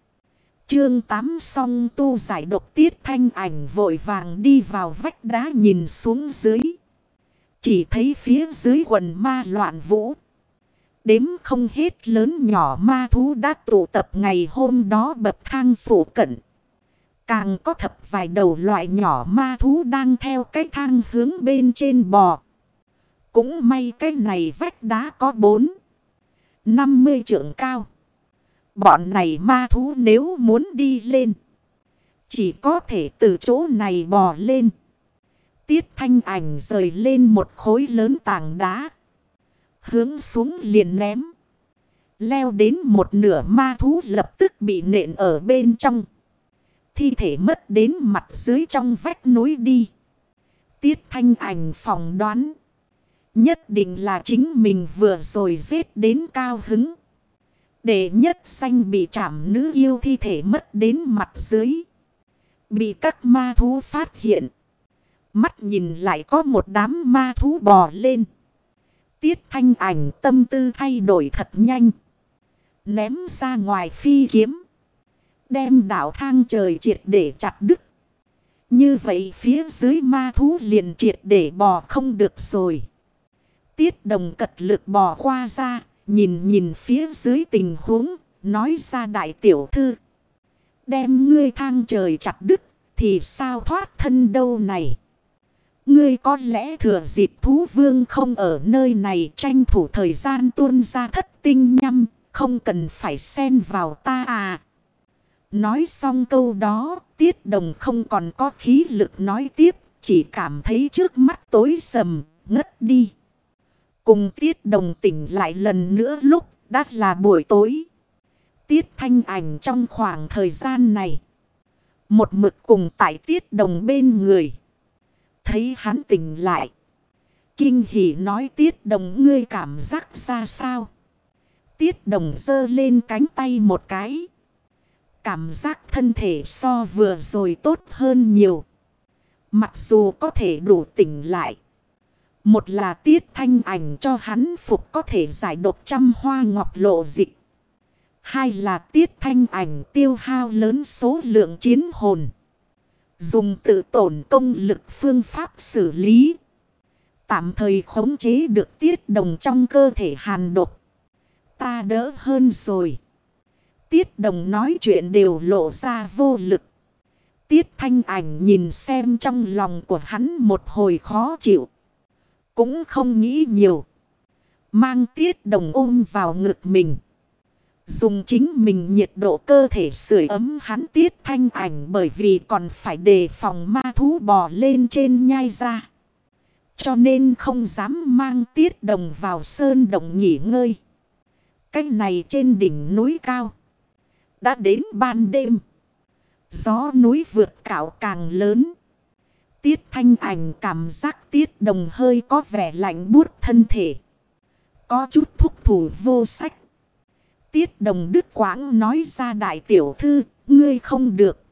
Chương 8 song tu giải độc tiết thanh ảnh vội vàng đi vào vách đá nhìn xuống dưới. Chỉ thấy phía dưới quần ma loạn vũ. Đếm không hết lớn nhỏ ma thú đã tụ tập ngày hôm đó bập thang phủ cận. Càng có thập vài đầu loại nhỏ ma thú đang theo cái thang hướng bên trên bò. Cũng may cái này vách đá có bốn. năm mươi trượng cao. Bọn này ma thú nếu muốn đi lên. Chỉ có thể từ chỗ này bò lên. Tiết thanh ảnh rời lên một khối lớn tảng đá. Hướng xuống liền ném. Leo đến một nửa ma thú lập tức bị nện ở bên trong. Thi thể mất đến mặt dưới trong vách núi đi. Tiết thanh ảnh phòng đoán. Nhất định là chính mình vừa rồi giết đến cao hứng. Để nhất xanh bị chạm nữ yêu thi thể mất đến mặt dưới. Bị các ma thú phát hiện. Mắt nhìn lại có một đám ma thú bò lên. Tiết thanh ảnh tâm tư thay đổi thật nhanh. Ném ra ngoài phi kiếm. Đem đảo thang trời triệt để chặt đứt. Như vậy phía dưới ma thú liền triệt để bò không được rồi. Tiết đồng cật lực bò qua ra. Nhìn nhìn phía dưới tình huống. Nói ra đại tiểu thư. Đem ngươi thang trời chặt đứt. Thì sao thoát thân đâu này. Ngươi có lẽ thừa dịp thú vương không ở nơi này tranh thủ thời gian tuôn ra thất tinh nhăm, không cần phải xen vào ta à. Nói xong câu đó, tiết đồng không còn có khí lực nói tiếp, chỉ cảm thấy trước mắt tối sầm, ngất đi. Cùng tiết đồng tỉnh lại lần nữa lúc đã là buổi tối. Tiết thanh ảnh trong khoảng thời gian này. Một mực cùng tại tiết đồng bên người. Thấy hắn tỉnh lại. Kinh hỉ nói, tiết đồng, ngươi cảm giác ra sao. Tiết đồng dơ lên cánh tay một cái. Cảm giác thân thể so vừa rồi tốt hơn nhiều. Mặc dù có thể đủ tỉnh lại. Một là tiết thanh ảnh cho hắn phục có thể giải độc trăm hoa ngọc lộ dịch. Hai là tiết thanh ảnh tiêu hao lớn số lượng chiến hồn. Dùng tự tổn công lực phương pháp xử lý. Tạm thời khống chế được tiết đồng trong cơ thể hàn độc. Ta đỡ hơn rồi. Tiết đồng nói chuyện đều lộ ra vô lực. Tiết thanh ảnh nhìn xem trong lòng của hắn một hồi khó chịu. Cũng không nghĩ nhiều. Mang tiết đồng ôm vào ngực mình. Dùng chính mình nhiệt độ cơ thể sưởi ấm hắn tiết thanh ảnh bởi vì còn phải đề phòng ma thú bò lên trên nhai ra. Cho nên không dám mang tiết đồng vào sơn đồng nghỉ ngơi. Cách này trên đỉnh núi cao. Đã đến ban đêm. Gió núi vượt cảo càng lớn. Tiết thanh ảnh cảm giác tiết đồng hơi có vẻ lạnh buốt thân thể. Có chút thúc thủ vô sách. Tiết đồng đức quãng nói ra đại tiểu thư, ngươi không được.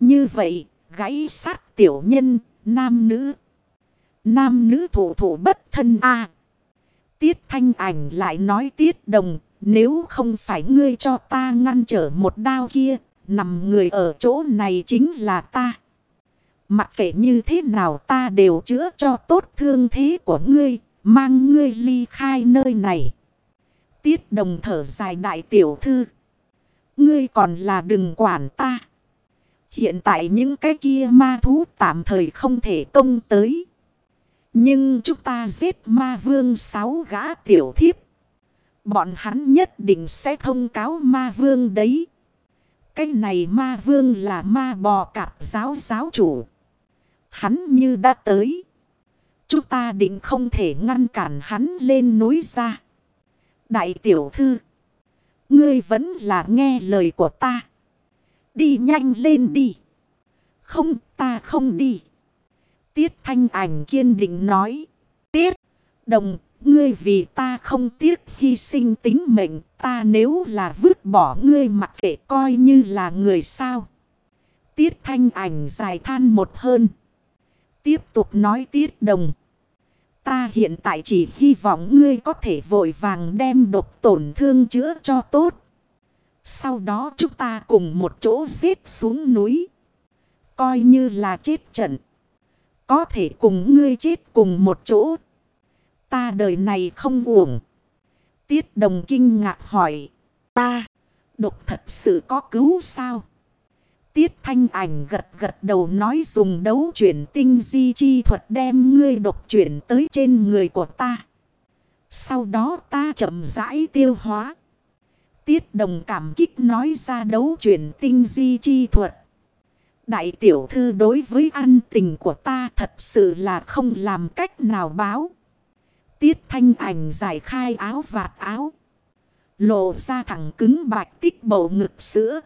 Như vậy, gãy sát tiểu nhân, nam nữ. Nam nữ thủ thủ bất thân a Tiết thanh ảnh lại nói tiết đồng, nếu không phải ngươi cho ta ngăn trở một đao kia, nằm người ở chỗ này chính là ta. Mặc kệ như thế nào ta đều chữa cho tốt thương thế của ngươi, mang ngươi ly khai nơi này. Tiết đồng thở dài đại tiểu thư. Ngươi còn là đừng quản ta. Hiện tại những cái kia ma thú tạm thời không thể công tới. Nhưng chúng ta giết ma vương sáu gã tiểu thiếp. Bọn hắn nhất định sẽ thông cáo ma vương đấy. Cái này ma vương là ma bò cạp giáo giáo chủ. Hắn như đã tới. Chúng ta định không thể ngăn cản hắn lên núi ra. Đại tiểu thư. Ngươi vẫn là nghe lời của ta. Đi nhanh lên đi. Không, ta không đi. Tiết thanh ảnh kiên định nói. Tiết, đồng, ngươi vì ta không tiếc hy sinh tính mệnh. Ta nếu là vứt bỏ ngươi mặc kệ coi như là người sao. Tiết thanh ảnh dài than một hơn. Tiếp tục nói tiết đồng. Ta hiện tại chỉ hy vọng ngươi có thể vội vàng đem độc tổn thương chữa cho tốt. Sau đó chúng ta cùng một chỗ xếp xuống núi. Coi như là chết trận. Có thể cùng ngươi chết cùng một chỗ. Ta đời này không uổng. Tiết đồng kinh ngạc hỏi. Ta, độc thật sự có cứu sao? Tiết thanh ảnh gật gật đầu nói dùng đấu chuyển tinh di chi thuật đem ngươi độc chuyển tới trên người của ta. Sau đó ta chậm rãi tiêu hóa. Tiết đồng cảm kích nói ra đấu chuyển tinh di chi thuật. Đại tiểu thư đối với ăn tình của ta thật sự là không làm cách nào báo. Tiết thanh ảnh giải khai áo vạt áo. Lộ ra thẳng cứng bạch tích bầu ngực sữa.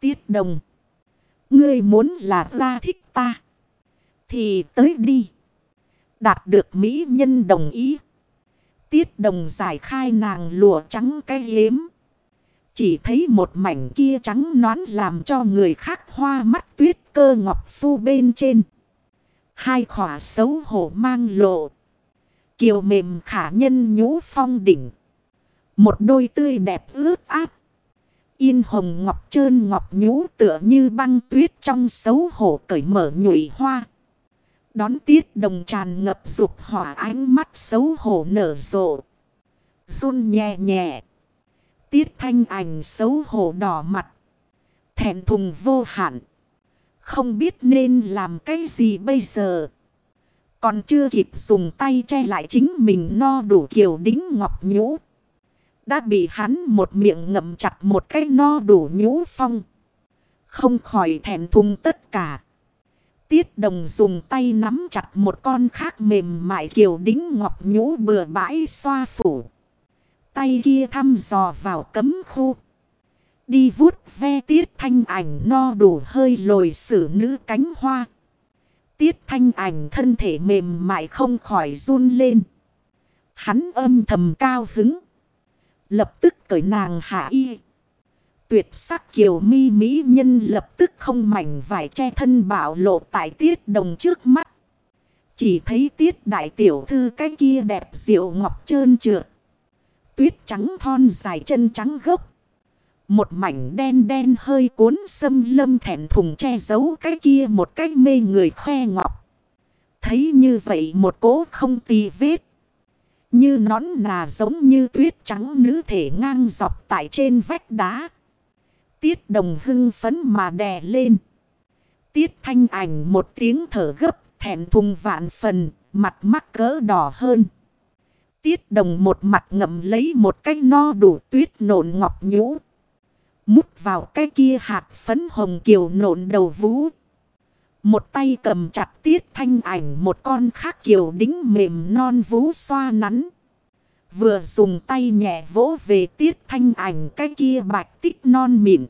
Tiết đồng. Ngươi muốn là ra thích ta. Thì tới đi. Đạt được mỹ nhân đồng ý. Tiết đồng giải khai nàng lụa trắng cái hiếm. Chỉ thấy một mảnh kia trắng nón làm cho người khác hoa mắt tuyết cơ ngọc phu bên trên. Hai khỏa xấu hổ mang lộ. Kiều mềm khả nhân nhũ phong đỉnh. Một đôi tươi đẹp ướt áp. Yên hồng ngọc trơn ngọc nhũ tựa như băng tuyết trong xấu hổ cởi mở nhụy hoa. Đón tiết đồng tràn ngập dục hỏa ánh mắt xấu hổ nở rộ. Run nhẹ nhẹ. Tiết thanh ảnh xấu hổ đỏ mặt. Thẹn thùng vô hạn. Không biết nên làm cái gì bây giờ. Còn chưa kịp dùng tay che lại chính mình no đủ kiều đính ngọc nhũ. Đã bị hắn một miệng ngậm chặt một cái no đủ nhũ phong. Không khỏi thèm thùng tất cả. Tiết đồng dùng tay nắm chặt một con khác mềm mại kiều đính ngọc nhũ bừa bãi xoa phủ. Tay kia thăm dò vào cấm khu. Đi vuốt ve tiết thanh ảnh no đủ hơi lồi xử nữ cánh hoa. Tiết thanh ảnh thân thể mềm mại không khỏi run lên. Hắn âm thầm cao hứng. Lập tức cởi nàng hạ y. Tuyệt sắc kiều mi mỹ nhân lập tức không mảnh vải che thân bảo lộ tại tiết đồng trước mắt. Chỉ thấy tiết đại tiểu thư cái kia đẹp diệu ngọc trơn trượt. Tuyết trắng thon dài chân trắng gốc. Một mảnh đen đen hơi cuốn sâm lâm thẹn thùng che giấu cái kia một cái mê người khoe ngọc. Thấy như vậy một cố không tì vết. Như nón nà giống như tuyết trắng nữ thể ngang dọc tại trên vách đá. Tiết đồng hưng phấn mà đè lên. Tiết thanh ảnh một tiếng thở gấp thẹn thùng vạn phần, mặt mắc cỡ đỏ hơn. Tiết đồng một mặt ngậm lấy một cái no đủ tuyết nộn ngọc nhũ. Mút vào cái kia hạt phấn hồng kiều nộn đầu vũ. Một tay cầm chặt tiết thanh ảnh, một con khác kiều đính mềm non vú xoa nắn. Vừa dùng tay nhẹ vỗ về tiết thanh ảnh, cái kia bạch tích non mịn.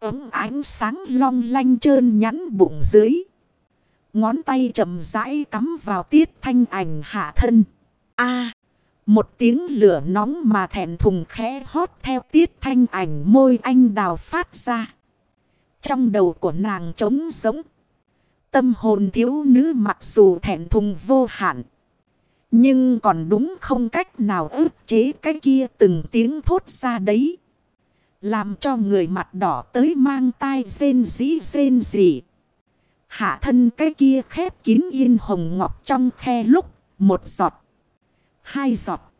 Ấm ánh sáng long lanh trơn nhắn bụng dưới. Ngón tay chậm rãi cắm vào tiết thanh ảnh hạ thân. a một tiếng lửa nóng mà thẹn thùng khẽ hót theo tiết thanh ảnh, môi anh đào phát ra. Trong đầu của nàng trống giống. Tâm hồn thiếu nữ mặc dù thẹn thùng vô hạn. Nhưng còn đúng không cách nào ức chế cái kia từng tiếng thốt ra đấy. Làm cho người mặt đỏ tới mang tai rên dĩ rên dị. Hạ thân cái kia khép kín yên hồng ngọc trong khe lúc, một giọt, hai giọt.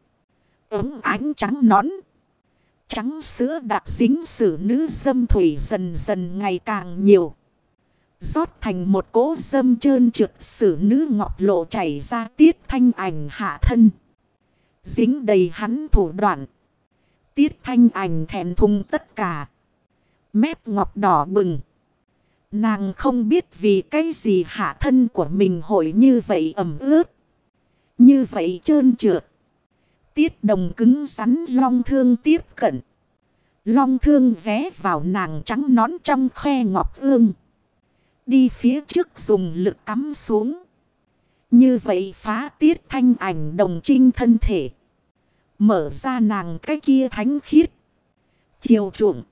Ấm ánh trắng nón. Trắng sữa đặc dính sử nữ dâm thủy dần dần ngày càng nhiều rót thành một cỗ dâm trơn trượt sử nữ ngọc lộ chảy ra tiết thanh ảnh hạ thân. Dính đầy hắn thủ đoạn. Tiết thanh ảnh thẹn thùng tất cả. Mép ngọc đỏ bừng. Nàng không biết vì cái gì hạ thân của mình hội như vậy ẩm ướt. Như vậy trơn trượt. Tiết đồng cứng rắn long thương tiếp cận. Long thương ré vào nàng trắng nón trong khe ngọc ương. Đi phía trước dùng lực cắm xuống. Như vậy phá tiết thanh ảnh đồng trinh thân thể. Mở ra nàng cái kia thánh khiết. Chiều chuộng.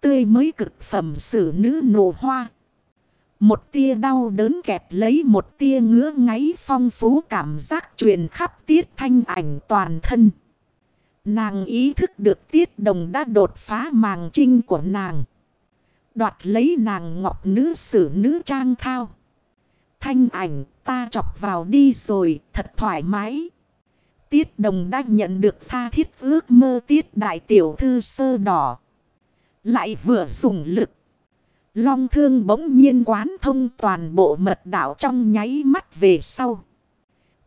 Tươi mới cực phẩm sử nữ nổ hoa. Một tia đau đớn kẹp lấy một tia ngứa ngáy phong phú cảm giác truyền khắp tiết thanh ảnh toàn thân. Nàng ý thức được tiết đồng đã đột phá màng trinh của nàng. Đoạt lấy nàng ngọc nữ sử nữ trang thao. Thanh ảnh, ta chọc vào đi rồi, thật thoải mái. Tiết đồng đã nhận được tha thiết ước mơ tiết đại tiểu thư sơ đỏ. Lại vừa dùng lực. Long thương bỗng nhiên quán thông toàn bộ mật đảo trong nháy mắt về sau.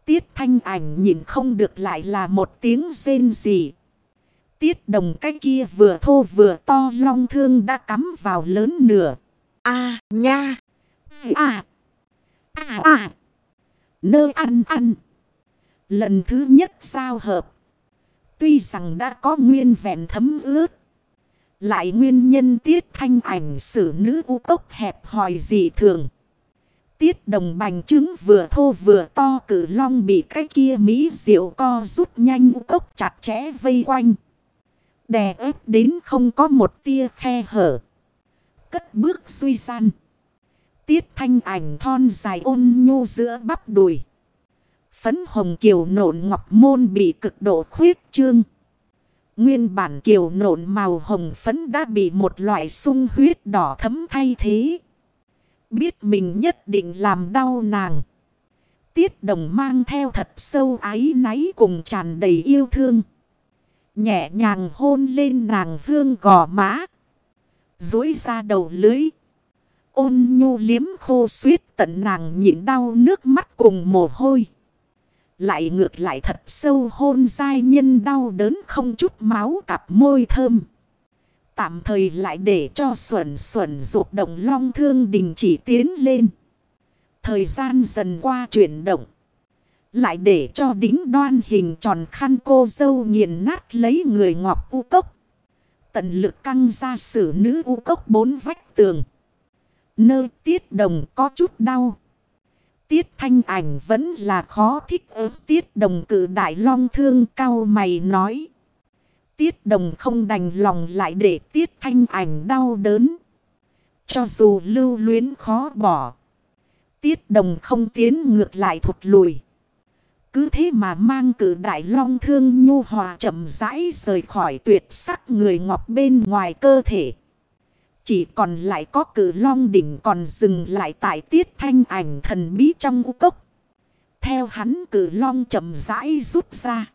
Tiết thanh ảnh nhìn không được lại là một tiếng rên gì. Tiết đồng cái kia vừa thô vừa to long thương đã cắm vào lớn nửa. a, nha. À. À à. Nơ ăn ăn. Lần thứ nhất giao hợp. Tuy rằng đã có nguyên vẹn thấm ướt. Lại nguyên nhân tiết thanh ảnh sử nữ u cốc hẹp hòi dị thường. Tiết đồng bành trứng vừa thô vừa to cử long bị cái kia mỹ diệu co rút nhanh u cốc chặt chẽ vây quanh. Đè ép đến không có một tia khe hở. Cất bước suy san. Tiết thanh ảnh thon dài ôn nhu giữa bắp đùi. Phấn hồng kiều nộn ngọc môn bị cực độ khuyết trương. Nguyên bản kiều nộn màu hồng phấn đã bị một loại sung huyết đỏ thấm thay thế. Biết mình nhất định làm đau nàng. Tiết đồng mang theo thật sâu ái náy cùng tràn đầy yêu thương. Nhẹ nhàng hôn lên nàng hương gò má. Dối ra đầu lưới. Ôn nhu liếm khô suýt tận nàng nhịn đau nước mắt cùng mồ hôi. Lại ngược lại thật sâu hôn dai nhân đau đớn không chút máu cặp môi thơm. Tạm thời lại để cho xuẩn xuẩn ruột động long thương đình chỉ tiến lên. Thời gian dần qua chuyển động. Lại để cho đính đoan hình tròn khăn cô dâu nghiền nát lấy người ngọc u cốc. Tận lực căng ra sử nữ u cốc bốn vách tường. Nơi tiết đồng có chút đau. Tiết thanh ảnh vẫn là khó thích ớt tiết đồng cử đại long thương cao mày nói. Tiết đồng không đành lòng lại để tiết thanh ảnh đau đớn. Cho dù lưu luyến khó bỏ. Tiết đồng không tiến ngược lại thụt lùi. Cứ thế mà mang cử đại long thương nhu hòa chậm rãi rời khỏi tuyệt sắc người ngọc bên ngoài cơ thể. Chỉ còn lại có cử long đỉnh còn dừng lại tại tiết thanh ảnh thần bí trong u cốc. Theo hắn cử long chậm rãi rút ra.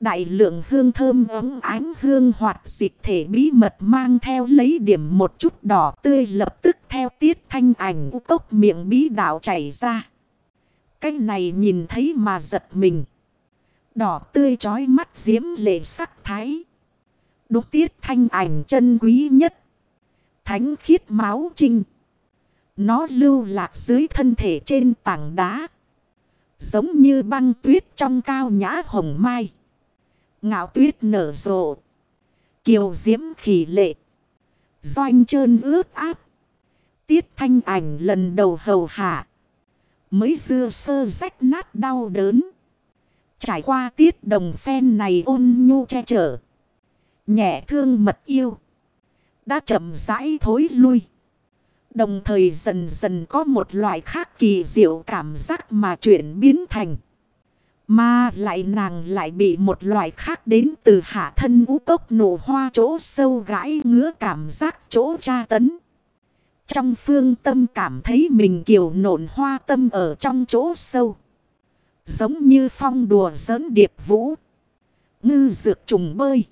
Đại lượng hương thơm ấm ánh hương hoạt dịch thể bí mật mang theo lấy điểm một chút đỏ tươi lập tức theo tiết thanh ảnh u cốc miệng bí đảo chảy ra. Cái này nhìn thấy mà giật mình. Đỏ tươi trói mắt diễm lệ sắc thái. Đúc tiết thanh ảnh chân quý nhất. Thánh khiết máu trinh. Nó lưu lạc dưới thân thể trên tảng đá. Giống như băng tuyết trong cao nhã hồng mai. Ngạo tuyết nở rộ. Kiều diễm khỉ lệ. Doanh trơn ướt áp. Tiết thanh ảnh lần đầu hầu hạ. Mới dưa sơ rách nát đau đớn. Trải qua tiết đồng phen này ôn nhu che chở. Nhẹ thương mật yêu. Đã chậm rãi thối lui. Đồng thời dần dần có một loại khác kỳ diệu cảm giác mà chuyển biến thành. Mà lại nàng lại bị một loại khác đến từ hạ thân ngũ cốc nổ hoa chỗ sâu gãi ngứa cảm giác chỗ tra tấn. Trong phương tâm cảm thấy mình kiều nộn hoa tâm ở trong chỗ sâu. Giống như phong đùa giỡn điệp vũ. Ngư dược trùng bơi.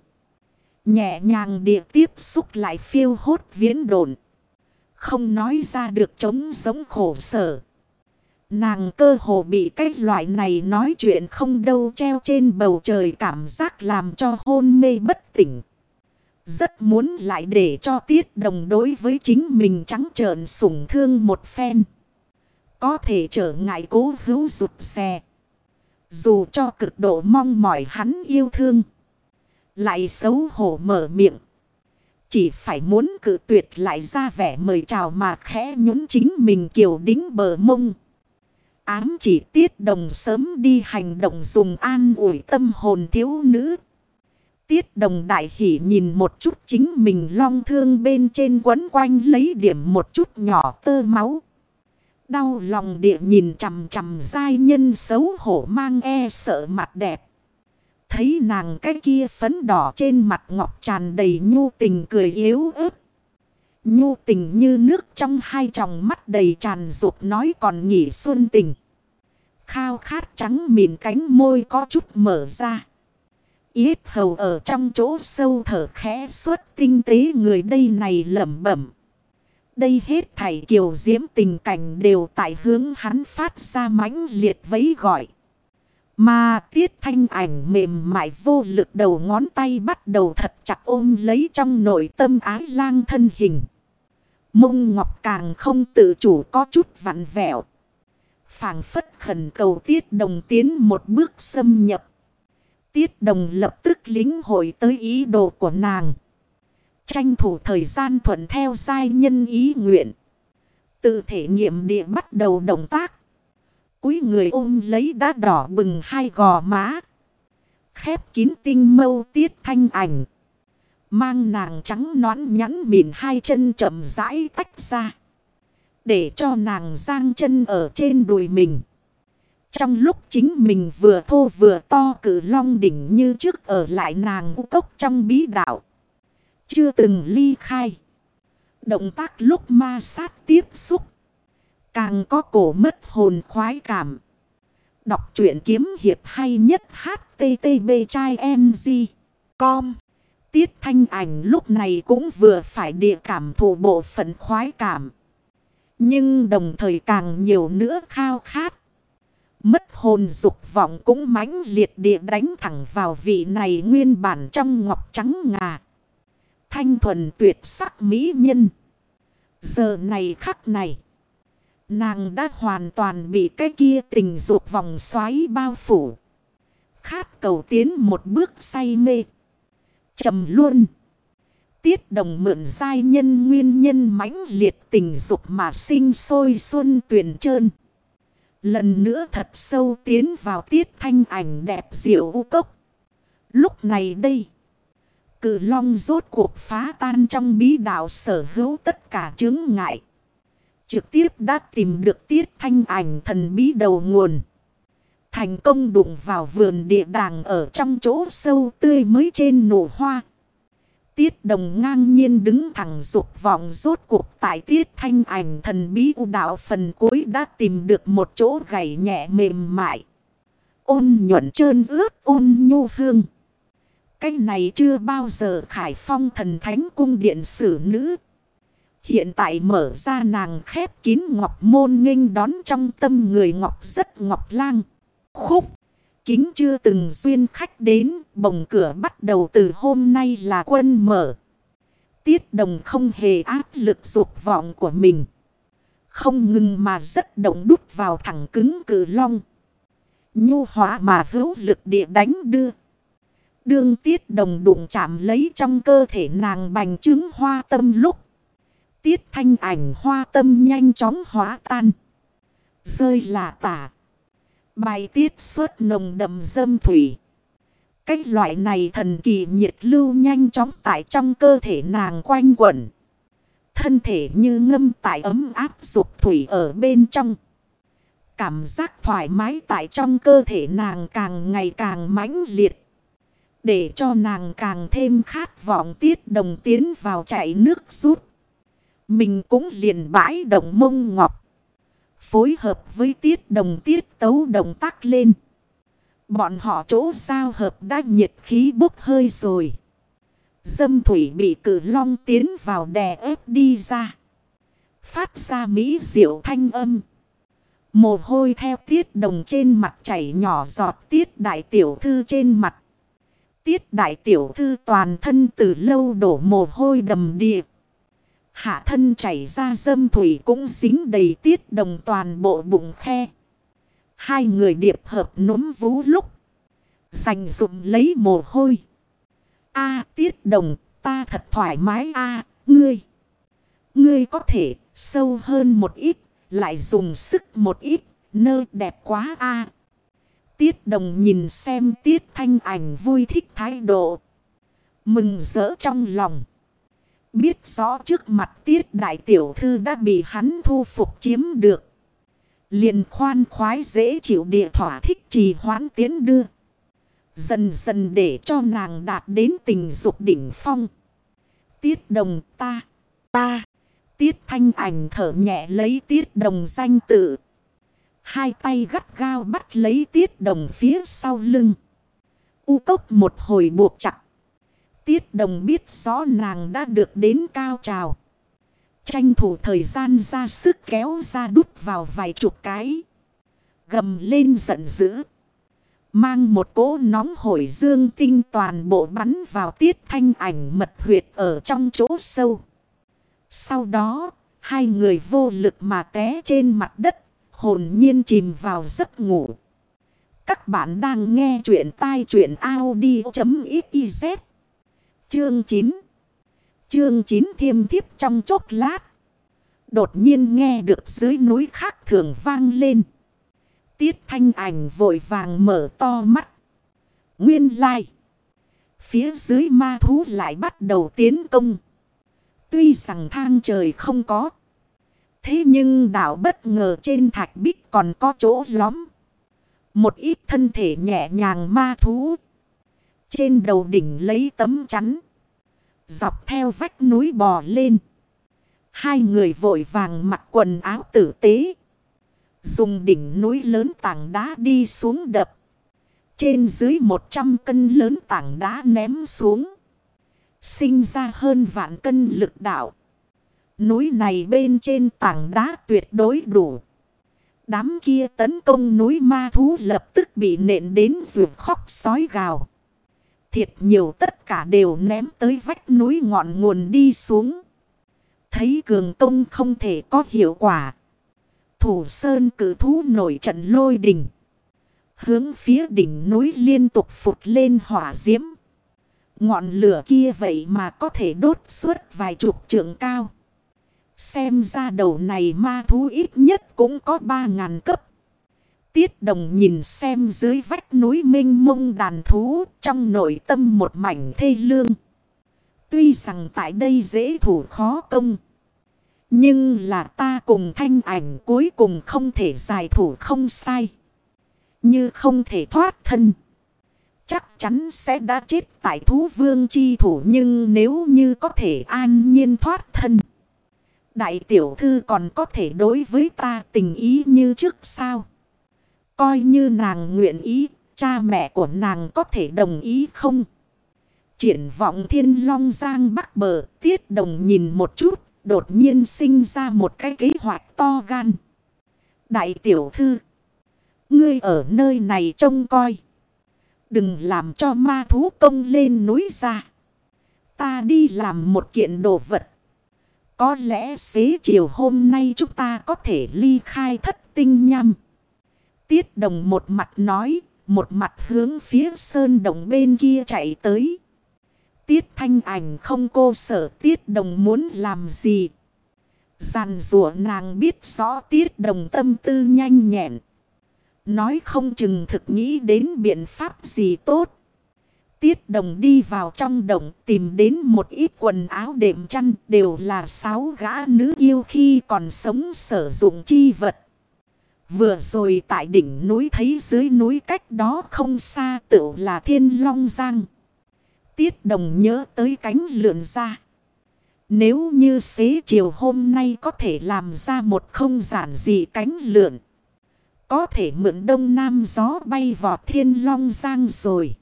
Nhẹ nhàng địa tiếp xúc lại phiêu hốt viễn đồn. Không nói ra được chống giống khổ sở. Nàng cơ hồ bị cái loại này nói chuyện không đâu treo trên bầu trời cảm giác làm cho hôn mê bất tỉnh. Rất muốn lại để cho tiết đồng đối với chính mình trắng trợn sủng thương một phen. Có thể trở ngại cố hữu rụt xe. Dù cho cực độ mong mỏi hắn yêu thương. Lại xấu hổ mở miệng. Chỉ phải muốn cự tuyệt lại ra vẻ mời chào mà khẽ nhún chính mình kiều đính bờ mông. Ám chỉ tiết đồng sớm đi hành động dùng an ủi tâm hồn thiếu nữ. Tiết đồng đại hỷ nhìn một chút chính mình long thương bên trên quấn quanh lấy điểm một chút nhỏ tơ máu. Đau lòng địa nhìn chằm chằm giai nhân xấu hổ mang e sợ mặt đẹp. Thấy nàng cái kia phấn đỏ trên mặt ngọc tràn đầy nhu tình cười yếu ớt. Nhu tình như nước trong hai tròng mắt đầy tràn ruột nói còn nghỉ xuân tình. Khao khát trắng mịn cánh môi có chút mở ra. Yết hầu ở trong chỗ sâu thở khẽ suốt tinh tế người đây này lẩm bẩm. Đây hết thảy kiều diễm tình cảnh đều tại hướng hắn phát ra mãnh liệt vấy gọi. Mà tiết thanh ảnh mềm mại vô lực đầu ngón tay bắt đầu thật chặt ôm lấy trong nội tâm ái lang thân hình. Mông ngọc càng không tự chủ có chút vặn vẹo. phảng phất khẩn cầu tiết đồng tiến một bước xâm nhập. Tiết đồng lập tức lính hội tới ý đồ của nàng. Tranh thủ thời gian thuận theo sai nhân ý nguyện. Tự thể nghiệm địa bắt đầu động tác. Cúi người ôm lấy đá đỏ bừng hai gò má. Khép kín tinh mâu tiết thanh ảnh. Mang nàng trắng nón nhắn mịn hai chân chậm rãi tách ra. Để cho nàng giang chân ở trên đùi mình. Trong lúc chính mình vừa thô vừa to cử long đỉnh như trước ở lại nàng u cốc trong bí đạo. Chưa từng ly khai. Động tác lúc ma sát tiếp xúc. Càng có cổ mất hồn khoái cảm. Đọc truyện kiếm hiệp hay nhất http trai ng. Com. Tiết thanh ảnh lúc này cũng vừa phải địa cảm thụ bộ phận khoái cảm. Nhưng đồng thời càng nhiều nữa khao khát. Mất hồn dục vọng cũng mãnh liệt địa đánh thẳng vào vị này nguyên bản trong ngọc trắng ngà. Thanh thuần tuyệt sắc mỹ nhân. Giờ này khắc này. Nàng đã hoàn toàn bị cái kia tình dục vòng xoáy bao phủ. Khát cầu tiến một bước say mê. trầm luôn. Tiết đồng mượn giai nhân nguyên nhân mãnh liệt tình dục mà sinh sôi xuân tuyển trơn. Lần nữa thật sâu tiến vào tiết thanh ảnh đẹp diệu u cốc. Lúc này đây. Cử long rốt cuộc phá tan trong bí đạo sở hữu tất cả chứng ngại. Trực tiếp đã tìm được tiết thanh ảnh thần bí đầu nguồn. Thành công đụng vào vườn địa đàng ở trong chỗ sâu tươi mới trên nổ hoa. Tiết đồng ngang nhiên đứng thẳng dục vọng rốt cuộc tại tiết thanh ảnh thần bí u đạo phần cuối đã tìm được một chỗ gầy nhẹ mềm mại. Ôn nhuận trơn ướt ôn nhu hương. Cái này chưa bao giờ khải phong thần thánh cung điện sử nữ. Hiện tại mở ra nàng khép kín ngọc môn nghênh đón trong tâm người ngọc rất ngọc lang. Khúc. Kính chưa từng duyên khách đến, bồng cửa bắt đầu từ hôm nay là quân mở. Tiết đồng không hề áp lực dục vọng của mình. Không ngừng mà rất động đút vào thẳng cứng cử long. Nhu hóa mà hữu lực địa đánh đưa. Đương tiết đồng đụng chạm lấy trong cơ thể nàng bành trứng hoa tâm lúc. Tiết thanh ảnh hoa tâm nhanh chóng hóa tan. Rơi là tả. Bài tiết xuất nồng đậm dâm thủy. Cái loại này thần kỳ nhiệt lưu nhanh chóng tại trong cơ thể nàng quanh quẩn. Thân thể như ngâm tại ấm áp dục thủy ở bên trong. Cảm giác thoải mái tại trong cơ thể nàng càng ngày càng mãnh liệt. Để cho nàng càng thêm khát vọng tiết đồng tiến vào chạy nước rút. Mình cũng liền bãi đồng mông ngọc. Phối hợp với tiết đồng tiết tấu động tác lên. Bọn họ chỗ sao hợp đã nhiệt khí bốc hơi rồi. Dâm thủy bị cử long tiến vào đè ép đi ra. Phát ra mỹ diệu thanh âm. Mồ hôi theo tiết đồng trên mặt chảy nhỏ giọt tiết đại tiểu thư trên mặt. Tiết đại tiểu thư toàn thân từ lâu đổ mồ hôi đầm điệp. Hạ thân chảy ra dâm thủy cũng dính đầy tiết đồng toàn bộ bụng khe. Hai người điệp hợp núm vú lúc. Dành dụng lấy mồ hôi. A, tiết đồng, ta thật thoải mái a, ngươi. Ngươi có thể sâu hơn một ít. Lại dùng sức một ít. Nơ đẹp quá a Tiết đồng nhìn xem tiết thanh ảnh vui thích thái độ. Mừng rỡ trong lòng. Biết rõ trước mặt tiết đại tiểu thư đã bị hắn thu phục chiếm được. liền khoan khoái dễ chịu địa thỏa thích trì hoãn tiến đưa. Dần dần để cho nàng đạt đến tình dục đỉnh phong. Tiết đồng ta, ta. Tiết thanh ảnh thở nhẹ lấy tiết đồng danh tự. Hai tay gắt gao bắt lấy tiết đồng phía sau lưng. U cốc một hồi buộc chặt. Tiết đồng biết rõ nàng đã được đến cao trào. Tranh thủ thời gian ra sức kéo ra đút vào vài chục cái. Gầm lên giận dữ. Mang một cỗ nóng hổi dương tinh toàn bộ bắn vào tiết thanh ảnh mật huyệt ở trong chỗ sâu. Sau đó, hai người vô lực mà té trên mặt đất, hồn nhiên chìm vào giấc ngủ. Các bạn đang nghe chuyện tai chuyện Audi.xyz Chương 9 Chương 9 thiêm thiếp trong chốc lát. Đột nhiên nghe được dưới núi khác thường vang lên. Tiết thanh ảnh vội vàng mở to mắt. Nguyên lai. Phía dưới ma thú lại bắt đầu tiến công. Tuy rằng thang trời không có. Thế nhưng đảo bất ngờ trên thạch bích còn có chỗ lõm. Một ít thân thể nhẹ nhàng ma thú. Trên đầu đỉnh lấy tấm chắn. Dọc theo vách núi bò lên. Hai người vội vàng mặc quần áo tử tế. Dùng đỉnh núi lớn tảng đá đi xuống đập. Trên dưới 100 cân lớn tảng đá ném xuống. Sinh ra hơn vạn cân lực đạo. Núi này bên trên tảng đá tuyệt đối đủ. Đám kia tấn công núi ma thú lập tức bị nện đến ruột khóc sói gào. Thiệt nhiều tất cả đều ném tới vách núi ngọn nguồn đi xuống. Thấy cường công không thể có hiệu quả. Thủ sơn cử thú nổi trận lôi đỉnh, Hướng phía đỉnh núi liên tục phụt lên hỏa diễm. Ngọn lửa kia vậy mà có thể đốt suốt vài chục trượng cao. Xem ra đầu này ma thú ít nhất cũng có ba ngàn cấp. Tiết đồng nhìn xem dưới vách núi minh mông đàn thú, trong nội tâm một mảnh thê lương. Tuy rằng tại đây dễ thủ khó công. Nhưng là ta cùng thanh ảnh cuối cùng không thể giải thủ không sai. Như không thể thoát thân. Chắc chắn sẽ đã chết tại thú vương chi thủ, nhưng nếu như có thể an nhiên thoát thân. Đại tiểu thư còn có thể đối với ta tình ý như trước sao? Coi như nàng nguyện ý, cha mẹ của nàng có thể đồng ý không? Triển vọng thiên long giang bắc bờ, tiết đồng nhìn một chút, đột nhiên sinh ra một cái kế hoạch to gan. Đại tiểu thư, ngươi ở nơi này trông coi. Đừng làm cho ma thú công lên núi ra. Ta đi làm một kiện đồ vật. Có lẽ xế chiều hôm nay chúng ta có thể ly khai thất tinh nhằm. Tiết đồng một mặt nói, một mặt hướng phía sơn đồng bên kia chạy tới. Tiết thanh ảnh không cô sở tiết đồng muốn làm gì. Giàn rủa nàng biết rõ tiết đồng tâm tư nhanh nhẹn. Nói không chừng thực nghĩ đến biện pháp gì tốt. Tiết đồng đi vào trong đồng tìm đến một ít quần áo đệm chăn đều là sáu gã nữ yêu khi còn sống sử dụng chi vật. Vừa rồi tại đỉnh núi thấy dưới núi cách đó không xa tự là thiên long giang. Tiết đồng nhớ tới cánh lượn ra. Nếu như xế chiều hôm nay có thể làm ra một không giản dị cánh lượn. Có thể mượn đông nam gió bay vọt thiên long giang rồi.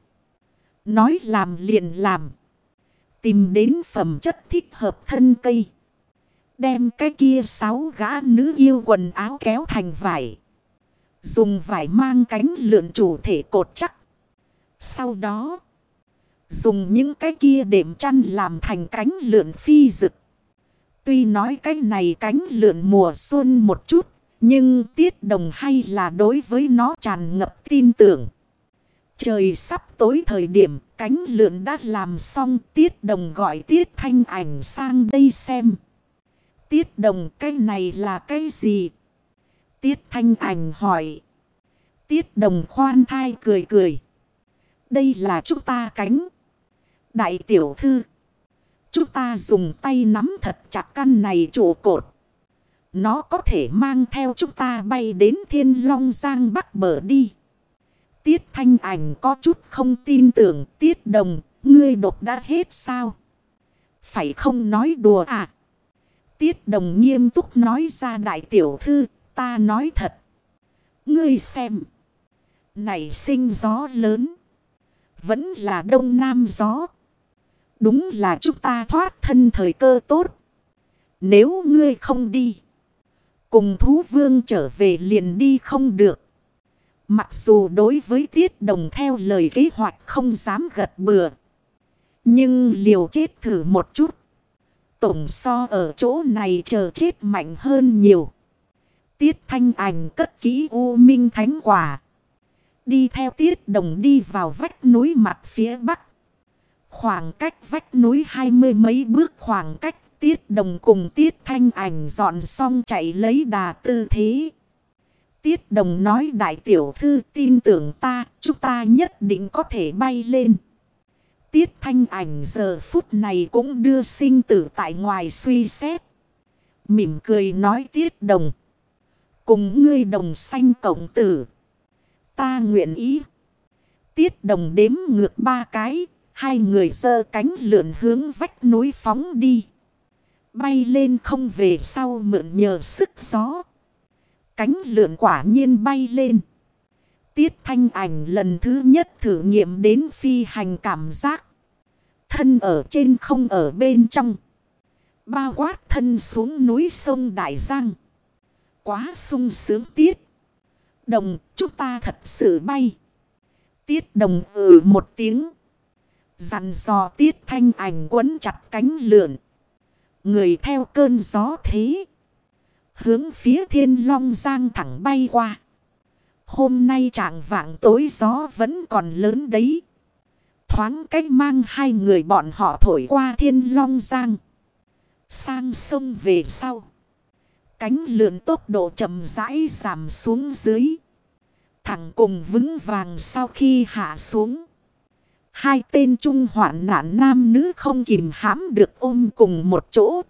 Nói làm liền làm. Tìm đến phẩm chất thích hợp thân cây. Đem cái kia sáu gã nữ yêu quần áo kéo thành vải. Dùng vải mang cánh lượn chủ thể cột chắc. Sau đó. Dùng những cái kia đệm chăn làm thành cánh lượn phi rực. Tuy nói cái này cánh lượn mùa xuân một chút. Nhưng tiết đồng hay là đối với nó tràn ngập tin tưởng. Trời sắp tối thời điểm, cánh lượn đã làm xong, tiết đồng gọi tiết thanh ảnh sang đây xem. Tiết đồng cái này là cái gì? Tiết thanh ảnh hỏi. Tiết đồng khoan thai cười cười. Đây là chúng ta cánh. Đại tiểu thư. Chúng ta dùng tay nắm thật chặt căn này trụ cột. Nó có thể mang theo chúng ta bay đến thiên long giang bắc bờ đi. Tiết thanh ảnh có chút không tin tưởng. Tiết đồng, ngươi độc đã hết sao? Phải không nói đùa à? Tiết đồng nghiêm túc nói ra đại tiểu thư, ta nói thật. Ngươi xem. Này sinh gió lớn. Vẫn là đông nam gió. Đúng là chúng ta thoát thân thời cơ tốt. Nếu ngươi không đi. Cùng thú vương trở về liền đi không được. Mặc dù đối với tiết đồng theo lời kế hoạch không dám gật bừa. Nhưng liều chết thử một chút. Tổng so ở chỗ này chờ chết mạnh hơn nhiều. Tiết thanh ảnh cất kỹ u minh thánh quả. Đi theo tiết đồng đi vào vách núi mặt phía bắc. Khoảng cách vách núi hai mươi mấy bước khoảng cách Tiết đồng cùng tiết thanh ảnh dọn xong chạy lấy đà tư thế. Tiết đồng nói đại tiểu thư tin tưởng ta, chúng ta nhất định có thể bay lên. Tiết thanh ảnh giờ phút này cũng đưa sinh tử tại ngoài suy xét. Mỉm cười nói tiết đồng. Cùng ngươi đồng sanh cộng tử. Ta nguyện ý. Tiết đồng đếm ngược ba cái. Hai người dơ cánh lượn hướng vách núi phóng đi. Bay lên không về sau mượn nhờ sức gió. Cánh lượn quả nhiên bay lên. Tiết thanh ảnh lần thứ nhất thử nghiệm đến phi hành cảm giác. Thân ở trên không ở bên trong. Bao quát thân xuống núi sông Đại Giang. Quá sung sướng tiết. Đồng, chúng ta thật sự bay. Tiết đồng ừ một tiếng. Dặn dò tiết thanh ảnh quấn chặt cánh lượn. Người theo cơn gió thế. Hướng phía thiên long giang thẳng bay qua. Hôm nay trạng vạng tối gió vẫn còn lớn đấy. Thoáng cách mang hai người bọn họ thổi qua thiên long giang. Sang sông về sau. Cánh lượn tốc độ chậm rãi giảm xuống dưới. Thẳng cùng vững vàng sau khi hạ xuống. Hai tên trung hoạn nạn nam nữ không kìm hãm được ôm cùng một chỗ.